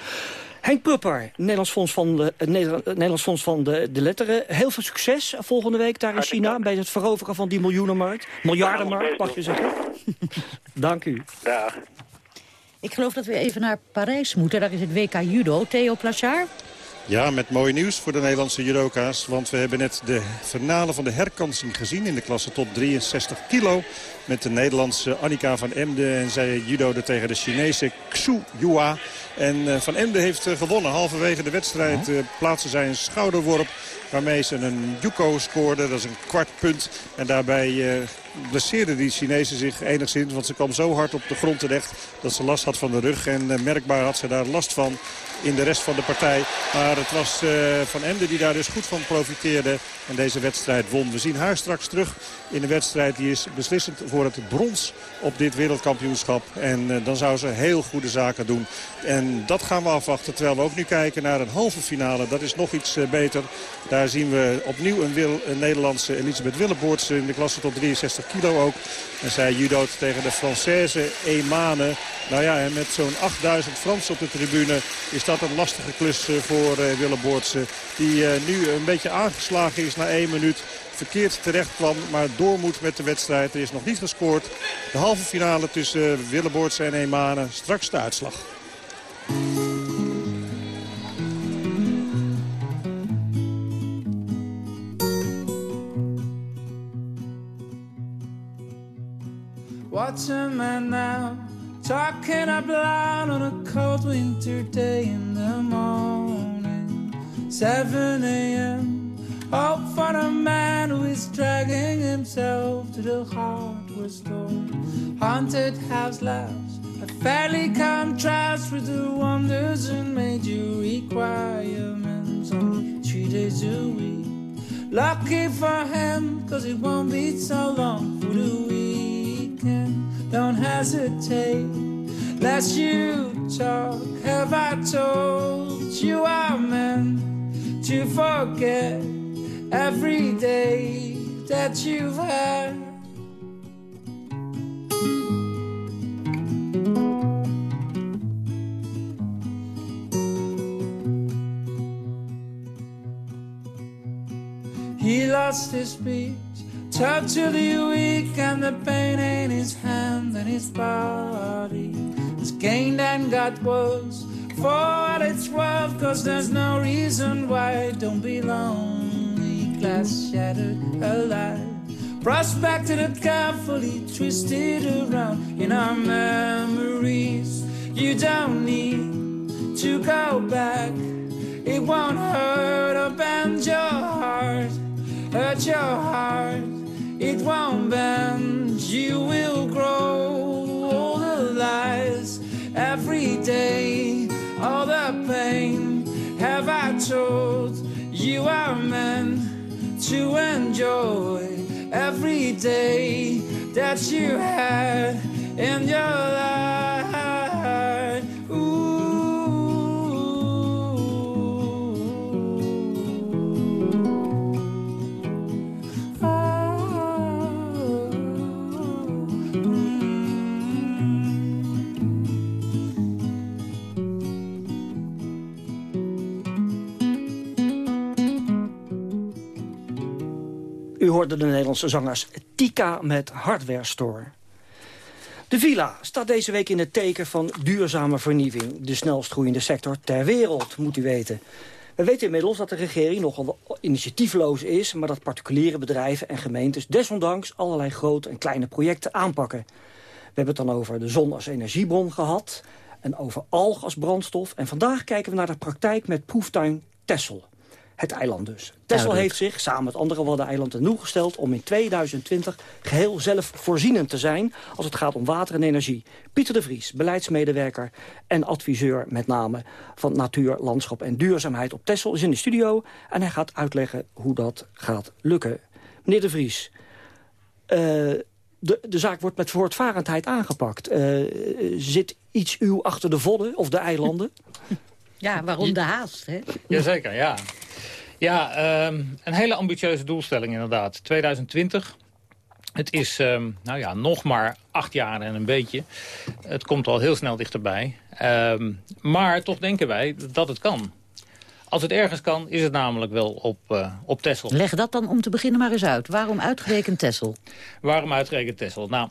Henk Pupper, Nederlands Fonds van de, Nederlands Fonds van de, de Letteren. Heel veel succes volgende week daar in China... bij het veroveren van die miljoenenmarkt. Miljardenmarkt, mag je zeggen. Dank u. Dag. Ik geloof dat we even naar Parijs moeten. Daar is het WK Judo. Theo Plachard? Ja, met mooi nieuws voor de Nederlandse judoka's. Want we hebben net de finale van de herkansing gezien in de klasse tot 63 kilo. Met de Nederlandse Annika van Emden. En zij judode tegen de Chinese Xu Yua. En eh, Van Emden heeft eh, gewonnen. Halverwege de wedstrijd eh, plaatste zij een schouderworp. Waarmee ze een yuko scoorde. Dat is een kwart punt. En daarbij eh blesseerde die Chinese zich enigszins. Want ze kwam zo hard op de grond terecht dat ze last had van de rug. En eh, merkbaar had ze daar last van in de rest van de partij. Maar het was eh, Van Emden die daar dus goed van profiteerde. En deze wedstrijd won. We zien haar straks terug in de wedstrijd. Die is beslissend voor het brons op dit wereldkampioenschap. En eh, dan zou ze heel goede zaken doen. En dat gaan we afwachten. Terwijl we ook nu kijken naar een halve finale. Dat is nog iets beter. Daar zien we opnieuw een, wil, Nederlandse Elisabeth Willeboorts in de klasse tot 63 kilo ook. En zij judoot tegen de Française Emane. Nou ja, en met zo'n 8000 Fransen op de tribune is dat een lastige klus eh, voor eh, Willeboortse. Die eh, nu een beetje aangeslagen is na één minuut. Verkeerd terecht kwam, maar door moet met de wedstrijd. Er is nog niet gescoord. De halve finale tussen eh, Willeboortse en Emane. Straks de uitslag. What's a man now talking up loud on a cold winter day in the morning? 7 a.m. Hope for a man who is dragging himself to the hardware store. Haunted house laughs, a fairly contrast with the wonders and major requirements on three days a week. Lucky for him, cause it won't be so long for the weekend. Don't hesitate, lest you talk. Have I told you I'm meant to forget every day that you've had? He lost his speech, turned to the weak, and the pain in his hand and his body has gained and got worse. for all it's worth, cause there's no reason why. Don't be lonely, glass shattered, alive. Prospected carefully, twisted around in our memories. You don't need to go back. It won't hurt or bend your heart, hurt your heart. It won't bend. You will grow all the lies every day. All the pain have I told you are meant to enjoy every day that you had in your life. U hoorde de Nederlandse zangers Tika met Hardware Store. De villa staat deze week in het teken van duurzame vernieuwing. De snelst groeiende sector ter wereld, moet u weten. We weten inmiddels dat de regering nogal initiatiefloos is... maar dat particuliere bedrijven en gemeentes desondanks... allerlei grote en kleine projecten aanpakken. We hebben het dan over de zon als energiebron gehad... en over alg als brandstof. En vandaag kijken we naar de praktijk met proeftuin Tessel. Het eiland dus. Texel heeft zich samen met andere Waddeneilanden doel gesteld... om in 2020 geheel zelfvoorzienend te zijn als het gaat om water en energie. Pieter de Vries, beleidsmedewerker en adviseur met name... van natuur, landschap en duurzaamheid op Texel, is in de studio... en hij gaat uitleggen hoe dat gaat lukken. Meneer de Vries, uh, de, de zaak wordt met voortvarendheid aangepakt. Uh, zit iets uw achter de vodden of de eilanden? Ja, waarom de haast, hè? Jazeker, ja. Ja, um, een hele ambitieuze doelstelling inderdaad. 2020. Het is um, nou ja, nog maar acht jaar en een beetje. Het komt al heel snel dichterbij. Um, maar toch denken wij dat het kan. Als het ergens kan, is het namelijk wel op, uh, op Texel. Leg dat dan om te beginnen maar eens uit. Waarom uitgerekend Texel? Waarom uitgerekend Texel? Nou,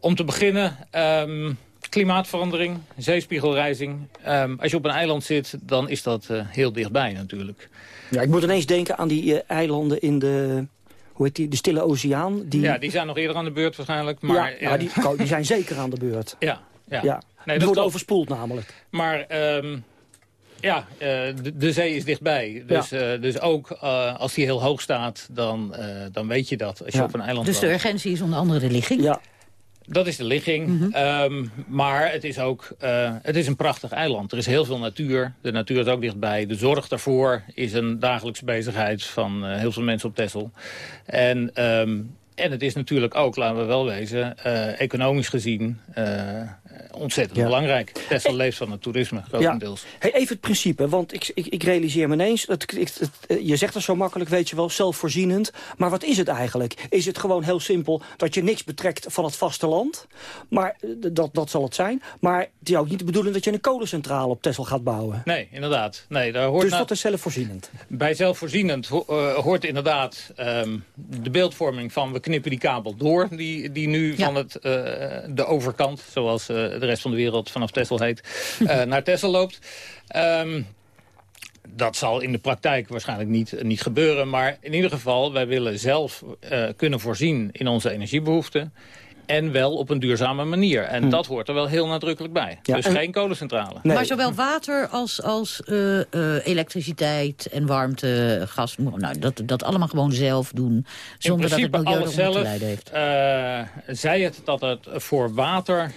om te beginnen... Um, klimaatverandering, zeespiegelrijzing. Um, als je op een eiland zit, dan is dat uh, heel dichtbij natuurlijk. Ja, ik moet ineens denken aan die uh, eilanden in de... Hoe heet die? De Stille Oceaan. Die... Ja, die zijn nog eerder aan de beurt waarschijnlijk. Maar, ja, ja die, die, zijn zeker aan de beurt. Ja, ja. ja. Nee, die worden overspoeld namelijk. Maar... Um, ja, uh, de, de, zee is dichtbij. Dus, ja. uh, dus ook uh, als die heel hoog staat, dan, dan weet je dat. Als je ja. op een eiland Dus de urgentie is onder andere de ligging? Ja. Dat is de ligging. Mm -hmm. um, maar het is ook uh, het is een prachtig eiland. Er is heel veel natuur. De natuur is ook dichtbij. De zorg daarvoor is een dagelijkse bezigheid van uh, heel veel mensen op Texel. En, um, en het is natuurlijk ook, laten we wel wezen, uh, economisch gezien ontzettend ja. belangrijk. Texel hey. leeft van het toerisme, grotendeels. Ja. Hey, even het principe, want ik, ik, ik realiseer me ineens... Dat, ik, het, je zegt het zo makkelijk, weet je wel, zelfvoorzienend. Maar wat is het eigenlijk? Is het gewoon heel simpel dat je niks betrekt van het vasteland? Maar dat, dat zal het zijn. Maar het is ook niet de bedoeling dat je een kolencentrale op Texel gaat bouwen. Nee, inderdaad. Nee, daar hoort dus nou, dat is zelfvoorzienend? Bij zelfvoorzienend ho uh, hoort inderdaad um, de beeldvorming van... we knippen die kabel door, die, die nu ja. van het, uh, de overkant... zoals uh, de rest van de wereld vanaf Texel heet, uh, naar Texel loopt. Um, dat zal in de praktijk waarschijnlijk niet, niet gebeuren. Maar in ieder geval, wij willen zelf uh, kunnen voorzien in onze energiebehoeften. En wel op een duurzame manier. En hm. dat hoort er wel heel nadrukkelijk bij. Ja, dus en... geen kolencentrale. Nee. Maar zowel water als, als uh, uh, elektriciteit en warmte, gas... Nou, dat, dat allemaal gewoon zelf doen. Zonder dat het milieu eronder te lijden heeft. Uh, zij het dat het voor water...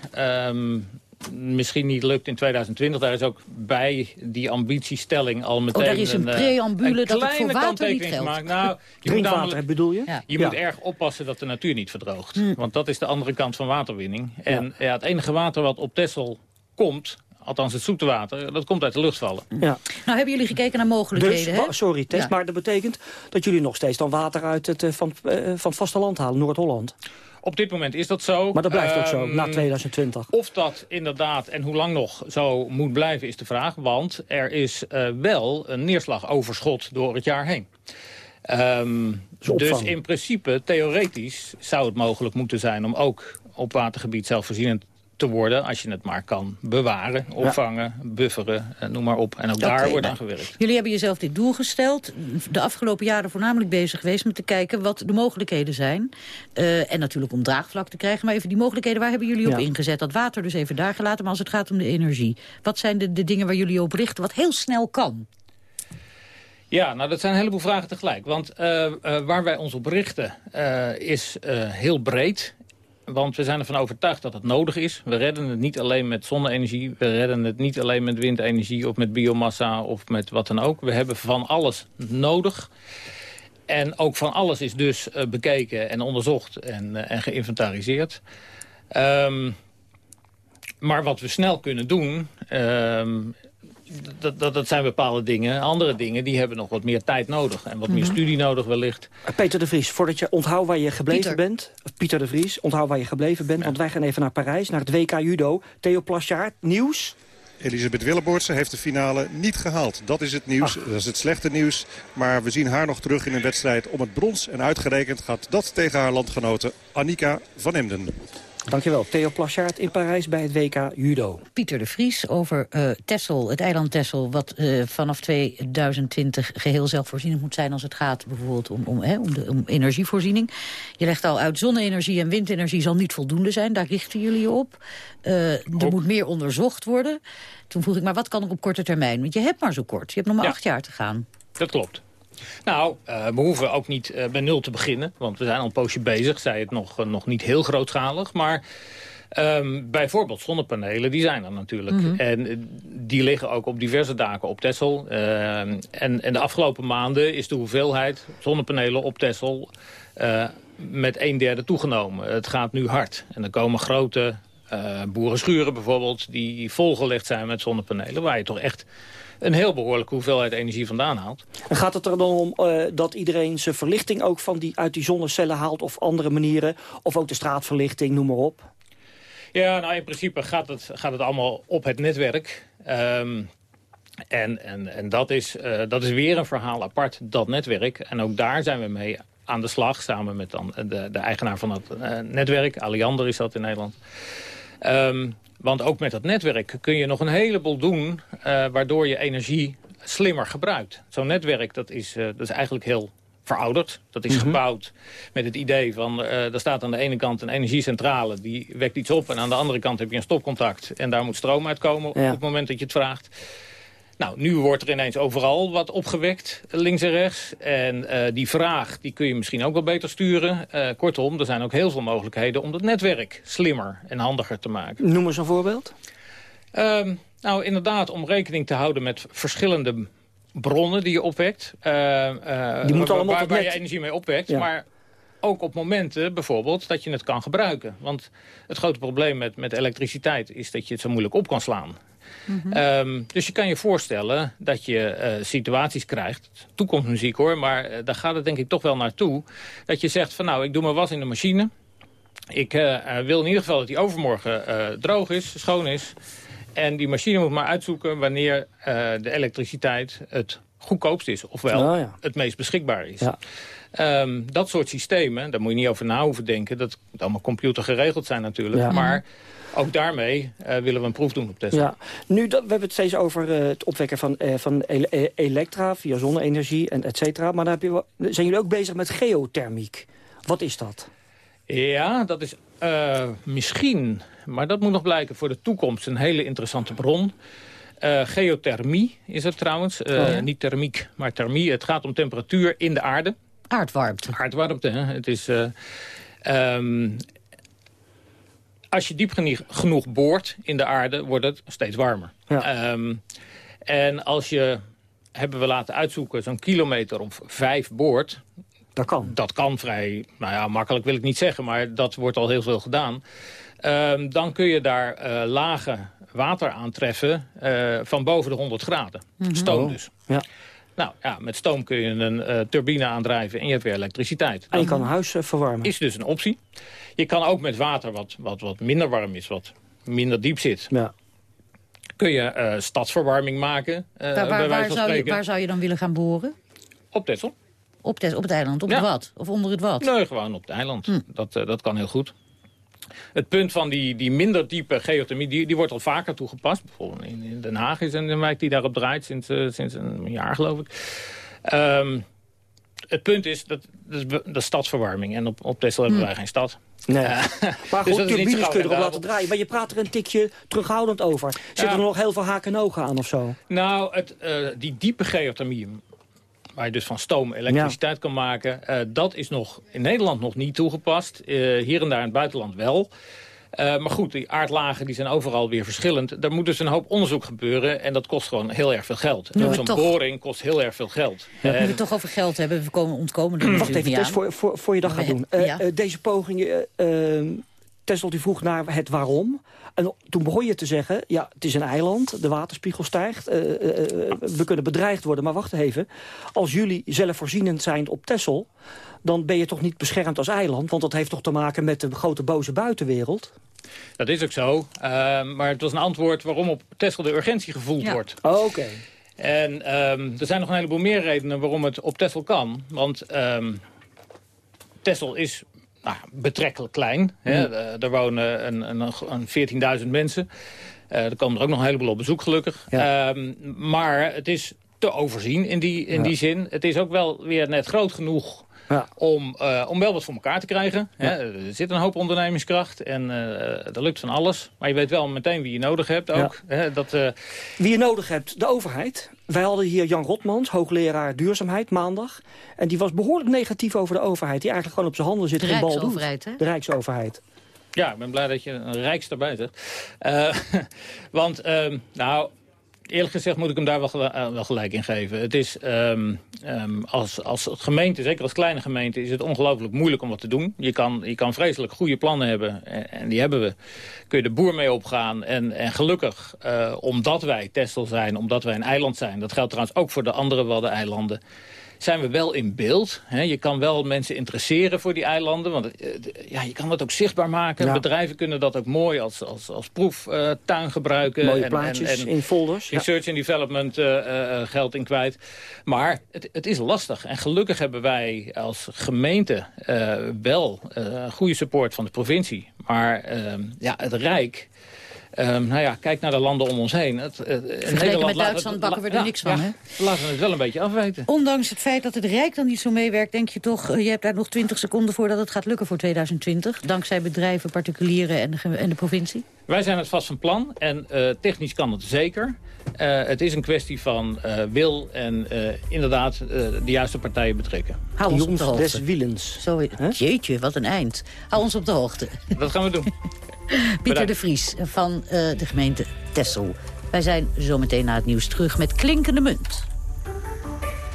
Um, misschien niet lukt in 2020. Daar is ook bij die ambitiestelling al meteen... Oh, daar is een, een preambule een dat het voor water niet geldt. Gemaakt. Nou, je moet namelijk, bedoel je? Ja. Je ja. moet erg oppassen dat de natuur niet verdroogt. Mm. Want dat is de andere kant van waterwinning. En ja. het enige water wat op Texel komt althans het zoete water, dat komt uit de lucht vallen. Ja. Nou, hebben jullie gekeken naar mogelijkheden, dus, hè? Sorry, Tess, ja. maar dat betekent dat jullie nog steeds dan water uit het, uh, van, uh, van het vasteland halen, Noord-Holland? Op dit moment is dat zo. Maar dat blijft ook zo, na 2020. Of dat inderdaad, en hoe lang nog zo moet blijven, is de vraag. Want er is uh, wel een neerslagoverschot door het jaar heen. Um, dus in principe, theoretisch, zou het mogelijk moeten zijn... om ook op watergebied zelfvoorzienend te worden... als je het maar kan bewaren, opvangen, bufferen, eh, noem maar op. En ook daar wordt aan gewerkt. Jullie hebben jezelf dit doel gesteld. De afgelopen jaren voornamelijk bezig geweest met te kijken wat de mogelijkheden zijn. Uh, en natuurlijk om draagvlak te krijgen. Maar even die mogelijkheden, waar hebben jullie op ingezet? Dat water dus even daar gelaten, maar als het gaat om de energie. Wat zijn de, de dingen waar jullie op richten wat heel snel kan? Ja, nou dat zijn een heleboel vragen tegelijk. Want uh, uh, waar wij ons op richten uh, is heel breed. Want we zijn ervan overtuigd dat het nodig is. We redden het niet alleen met zonne-energie. We redden het niet alleen met windenergie of met biomassa of met wat dan ook. We hebben van alles nodig. En ook van alles is dus uh, bekeken en onderzocht en, uh, en geïnventariseerd. Um, maar wat we snel kunnen doen... Um, dat, dat, dat, zijn bepaalde dingen. Andere dingen die hebben nog wat meer tijd nodig. En wat meer Mhm. studie nodig wellicht. Peter de Vries, voordat je onthoudt waar je gebleven Pieter. bent... of Pieter de Vries, onthoud waar je gebleven bent... want wij gaan even naar Parijs, naar het WK Judo. Theo Plasjaard, nieuws? Elisabeth Willeboortse heeft de finale niet gehaald. Dat is het nieuws, dat is het slechte nieuws. Maar we zien haar nog terug in een wedstrijd om het brons. En uitgerekend gaat dat tegen haar landgenote Annika van Emden. Dankjewel, Theo Plasjaard in Parijs bij het WK Judo. Pieter de Vries over uh, Texel, het eiland Texel... wat uh, vanaf 2020 geheel zelfvoorzienend moet zijn... als het gaat bijvoorbeeld om, om, hè, om, de, om energievoorziening. Je legt al uit, zonne-energie en windenergie zal niet voldoende zijn. Daar richten jullie je op. Uh, er moet meer onderzocht worden. Toen vroeg ik, maar wat kan er op korte termijn? Want je hebt maar zo kort. Je hebt nog maar Ja. acht jaar te gaan. Dat klopt. Nou, uh, we hoeven ook niet uh, bij nul te beginnen. Want we zijn al een poosje bezig. Zij het nog, uh, nog niet heel grootschalig. Maar um, bijvoorbeeld zonnepanelen, die zijn er natuurlijk. Mhm. En die liggen ook op diverse daken op Texel. en, en de afgelopen maanden is de hoeveelheid zonnepanelen op Texel... met een derde toegenomen. Het gaat nu hard. En er komen grote boerenschuren bijvoorbeeld... die volgelegd zijn met zonnepanelen... waar je toch echt een heel behoorlijke hoeveelheid energie vandaan haalt. En gaat het er dan om uh, dat iedereen zijn verlichting ook van die, uit die zonnecellen haalt... of andere manieren, of ook de straatverlichting, noem maar op? Ja, nou in principe gaat het, gaat het allemaal op het netwerk. Um, en en, en dat, is, uh, dat is weer een verhaal apart, dat netwerk. En ook daar zijn we mee aan de slag, samen met dan de, de eigenaar van het uh, netwerk. Aliander is dat in Nederland. Um, want ook met dat netwerk kun je nog een heleboel doen... Uh, waardoor je energie slimmer gebruikt. Zo'n netwerk dat is, uh, dat is eigenlijk heel verouderd. Dat is Mhm. gebouwd met het idee van... Uh, er staat aan de ene kant een energiecentrale, die wekt iets op... en aan de andere kant heb je een stopcontact. En daar moet stroom uitkomen Ja. op het moment dat je het vraagt. Nou, nu wordt er ineens overal wat opgewekt, links en rechts. En uh, die vraag die kun je misschien ook wel beter sturen. Uh, kortom, er zijn ook heel veel mogelijkheden om het netwerk slimmer en handiger te maken. Noem eens een voorbeeld. Um, nou, inderdaad, om rekening te houden met verschillende bronnen die je opwekt. Uh, Die moeten allemaal waar, je energie mee opwekt. Ja. Maar ook op momenten bijvoorbeeld dat je het kan gebruiken. Want het grote probleem met, met elektriciteit is dat je het zo moeilijk op kan slaan. Um, dus je kan je voorstellen dat je uh, situaties krijgt, toekomstmuziek hoor, maar uh, daar gaat het denk ik toch wel naartoe, dat je zegt van nou, ik doe maar was in de machine. Ik uh, wil in ieder geval dat die overmorgen droog is, schoon is. En die machine moet maar uitzoeken wanneer de elektriciteit het goedkoopst is. Ofwel ja. het meest beschikbaar is. Ja. Um, dat soort systemen, daar moet je niet over na hoeven denken. Dat moet allemaal computer geregeld zijn natuurlijk. Ja. Maar ook daarmee uh, willen we een proef doen op Tesla. Ja. Nu, dat, we hebben het steeds over uh, het opwekken van, uh, van ele elektra via zonne-energie en et cetera. Maar dan heb je wel, zijn jullie ook bezig met geothermiek. Wat is dat? Ja, dat is uh, misschien, maar dat moet nog blijken voor de toekomst, een hele interessante bron. Uh, geothermie is het trouwens. Uh, Oh ja. Niet thermiek, maar thermie. Het gaat om temperatuur in de aarde. Aardwarmte. Aardwarmte, hè. Het is... Uh, um, als je diep genoeg boort in de aarde, wordt het steeds warmer. Ja. Um, en als je, hebben we laten uitzoeken, zo'n kilometer of vijf boort... Dat kan. Dat kan vrij, nou ja, makkelijk wil ik niet zeggen, maar dat wordt al heel veel gedaan. Um, dan kun je daar uh, lage water aantreffen uh, van boven de 100 graden. Mhm. Stoom Oh. dus. Ja. Nou ja, met stoom kun je een uh, turbine aandrijven en je hebt weer elektriciteit. En je kan een huis verwarmen. Is dus een optie. Je kan ook met water wat, wat, wat minder warm is, wat minder diep zit... Ja. kun je uh, stadsverwarming maken, uh, Waar, bij waar, wijze waar, van zou je, spreken. waar zou je dan willen gaan boren? Op Texel. Op, op het eiland, op Ja. het wat? Of onder het wat? Nee, gewoon op het eiland. Dat, uh, dat kan heel goed. het punt van die, die minder diepe geothermie, die, die wordt al vaker toegepast. Bijvoorbeeld in, in Den Haag is een wijk die daarop draait sinds, uh, sinds een jaar, geloof ik. Um, het punt is, dat, dat, is, dat is stadsverwarming. En op, op Texel hebben wij geen stad. Nee. Uh, maar goed, dus turbines kun je erop laten draaien. Maar je praat er een tikje terughoudend over. Zit ja. er nog heel veel haken en ogen aan of zo? Nou, het, uh, die diepe geothermie waar je dus van stoom elektriciteit ja. kan maken. Uh, dat is nog in Nederland nog niet toegepast. Uh, hier en daar in het buitenland wel. Uh, maar goed, die aardlagen die zijn overal weer verschillend. Daar moet dus een hoop onderzoek gebeuren en dat kost gewoon heel erg veel geld. Ja, Zo'n boring kost heel erg veel geld. Ja. En... We het toch over geld hebben, we komen ontkomen er Wacht even, Tess, voor, voor, voor je dat gaat doen. Ja. deze poging, Tessel die vroeg naar het waarom. En toen begon je te zeggen, ja, het is een eiland, de waterspiegel stijgt, uh, uh, we kunnen bedreigd worden. Maar wacht even, als jullie zelfvoorzienend zijn op Tessel... dan ben je toch niet beschermd als eiland? Want dat heeft toch te maken met de grote boze buitenwereld? Dat is ook zo, maar het was een antwoord waarom op Tessel de urgentie gevoeld ja. wordt. Oh, Oké. Okay. En um, er zijn nog een heleboel meer redenen waarom het op Tessel kan. Want um, Tessel is nou, betrekkelijk klein. Hè. Mm. Er wonen een, een, een 14.000 mensen. Uh, er komen er ook nog een heleboel op bezoek, gelukkig. Ja. Um, maar het is te overzien in die, in ja. die zin. Het is ook wel weer net groot genoeg ja. om, uh, om wel wat voor elkaar te krijgen. Ja. Er zit een hoop ondernemingskracht en uh, dat lukt van alles. Maar je weet wel meteen wie je nodig hebt ook. Ja. Hè, dat, uh... Wie je nodig hebt, de overheid. Wij hadden hier Jan Rotmans, hoogleraar duurzaamheid, maandag. En die was behoorlijk negatief over de overheid. Die eigenlijk gewoon op zijn handen zit. De Rijksoverheid, hè? De Rijksoverheid. Ja, ik ben blij dat je een rijks daarbij zegt. want, nou, eerlijk gezegd moet ik hem daar wel, uh, wel gelijk in geven. Het is um, um, als, als gemeente, zeker als kleine gemeente, is het ongelooflijk moeilijk om wat te doen. Je kan, je kan vreselijk goede plannen hebben, en, en die hebben we. Kun je de boer mee opgaan. En, en gelukkig, uh, omdat wij Testel zijn, omdat wij een eiland zijn... dat geldt trouwens ook voor de andere Waddeneilanden zijn we wel in beeld. Hè? Je kan wel mensen interesseren voor die eilanden. Want uh, ja, je kan dat ook zichtbaar maken. Ja. Bedrijven kunnen dat ook mooi als, als, als proeftuin uh, gebruiken. Mooie en, plaatjes en, en in folders. Research ja. and development uh, geld in kwijt. Maar het, het, is lastig. En gelukkig hebben wij als gemeente wel goede support van de provincie. Maar ehm, ja, het Rijk... Um, nou ja, kijk naar de landen om ons heen. Het, uh, Nederland met Duitsland het, bakken we er ja, niks van, ja, hè? We laten het wel een beetje afweten. Ondanks het feit dat het Rijk dan niet zo meewerkt... denk je toch, uh, je hebt daar nog 20 seconden voor dat het gaat lukken voor 2020. Dankzij bedrijven, particulieren en de, en de provincie. Wij zijn het vast van plan en uh, technisch kan het zeker. Uh, het is een kwestie van uh, wil en uh, inderdaad de juiste partijen betrekken. Hou ons op de hoogte. des wielens. Zo, jeetje, wat een eind. Hou ons op de hoogte. Dat gaan we doen. Pieter Bedankt. de Vries van de gemeente Tessel. Wij zijn zometeen na het nieuws terug met klinkende munt.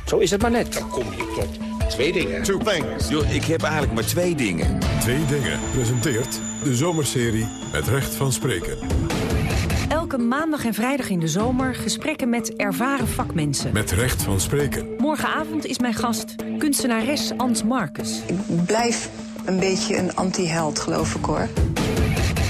Zo is het maar net. Dan kom je tot twee dingen. Two things. Yo, ik heb eigenlijk maar twee dingen. Twee dingen presenteert de zomerserie Het Recht van Spreken. Elke maandag en vrijdag in de zomer gesprekken met ervaren vakmensen. Met recht van spreken. Morgenavond is mijn gast kunstenares Ans Marcus. Ik blijf een beetje een anti-held, geloof ik hoor.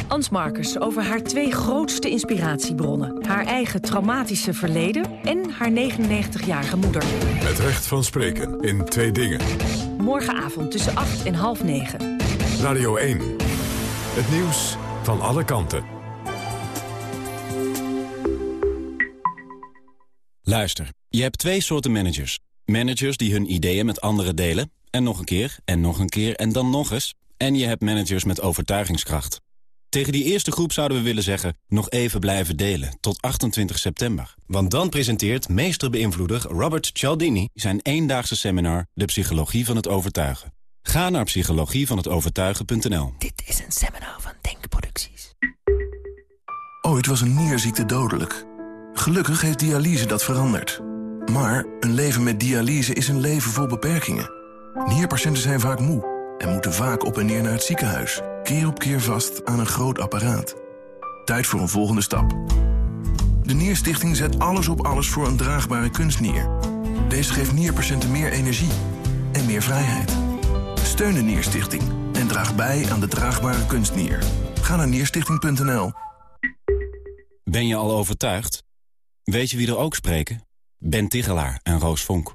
Ans Marcus over haar twee grootste inspiratiebronnen. Haar eigen traumatische verleden en haar 99-jarige moeder. Het recht van spreken in twee dingen. Morgenavond tussen 8 en half 9. Radio 1. Het nieuws van alle kanten. Luister, je hebt twee soorten managers. Managers die hun ideeën met anderen delen. En nog een keer, en nog een keer, en dan nog eens. En je hebt managers met overtuigingskracht. Tegen die eerste groep zouden we willen zeggen... nog even blijven delen, tot 28 september. Want dan presenteert meesterbeïnvloeder Robert Cialdini... zijn eendaagse seminar De Psychologie van het Overtuigen. Ga naar psychologievanhetovertuigen.nl. Dit is een seminar van Denkproducties. Ooit was een nierziekte dodelijk. Gelukkig heeft dialyse dat veranderd. Maar een leven met dialyse is een leven vol beperkingen. Nierpatiënten zijn vaak moe en moeten vaak op en neer naar het ziekenhuis. Keer op keer vast aan een groot apparaat. Tijd voor een volgende stap. De Nierstichting zet alles op alles voor een draagbare kunstnier. Deze geeft nierpatiënten meer energie en meer vrijheid. Steun de Nierstichting en draag bij aan de draagbare kunstnier. Ga naar nierstichting.nl. Ben je al overtuigd? Weet je wie er ook spreken? Ben Tigelaar en Roos Vonk.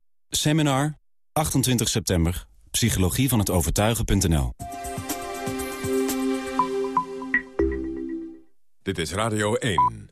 seminar, 28 september, psychologie van het overtuigen.nl. Dit is Radio 1.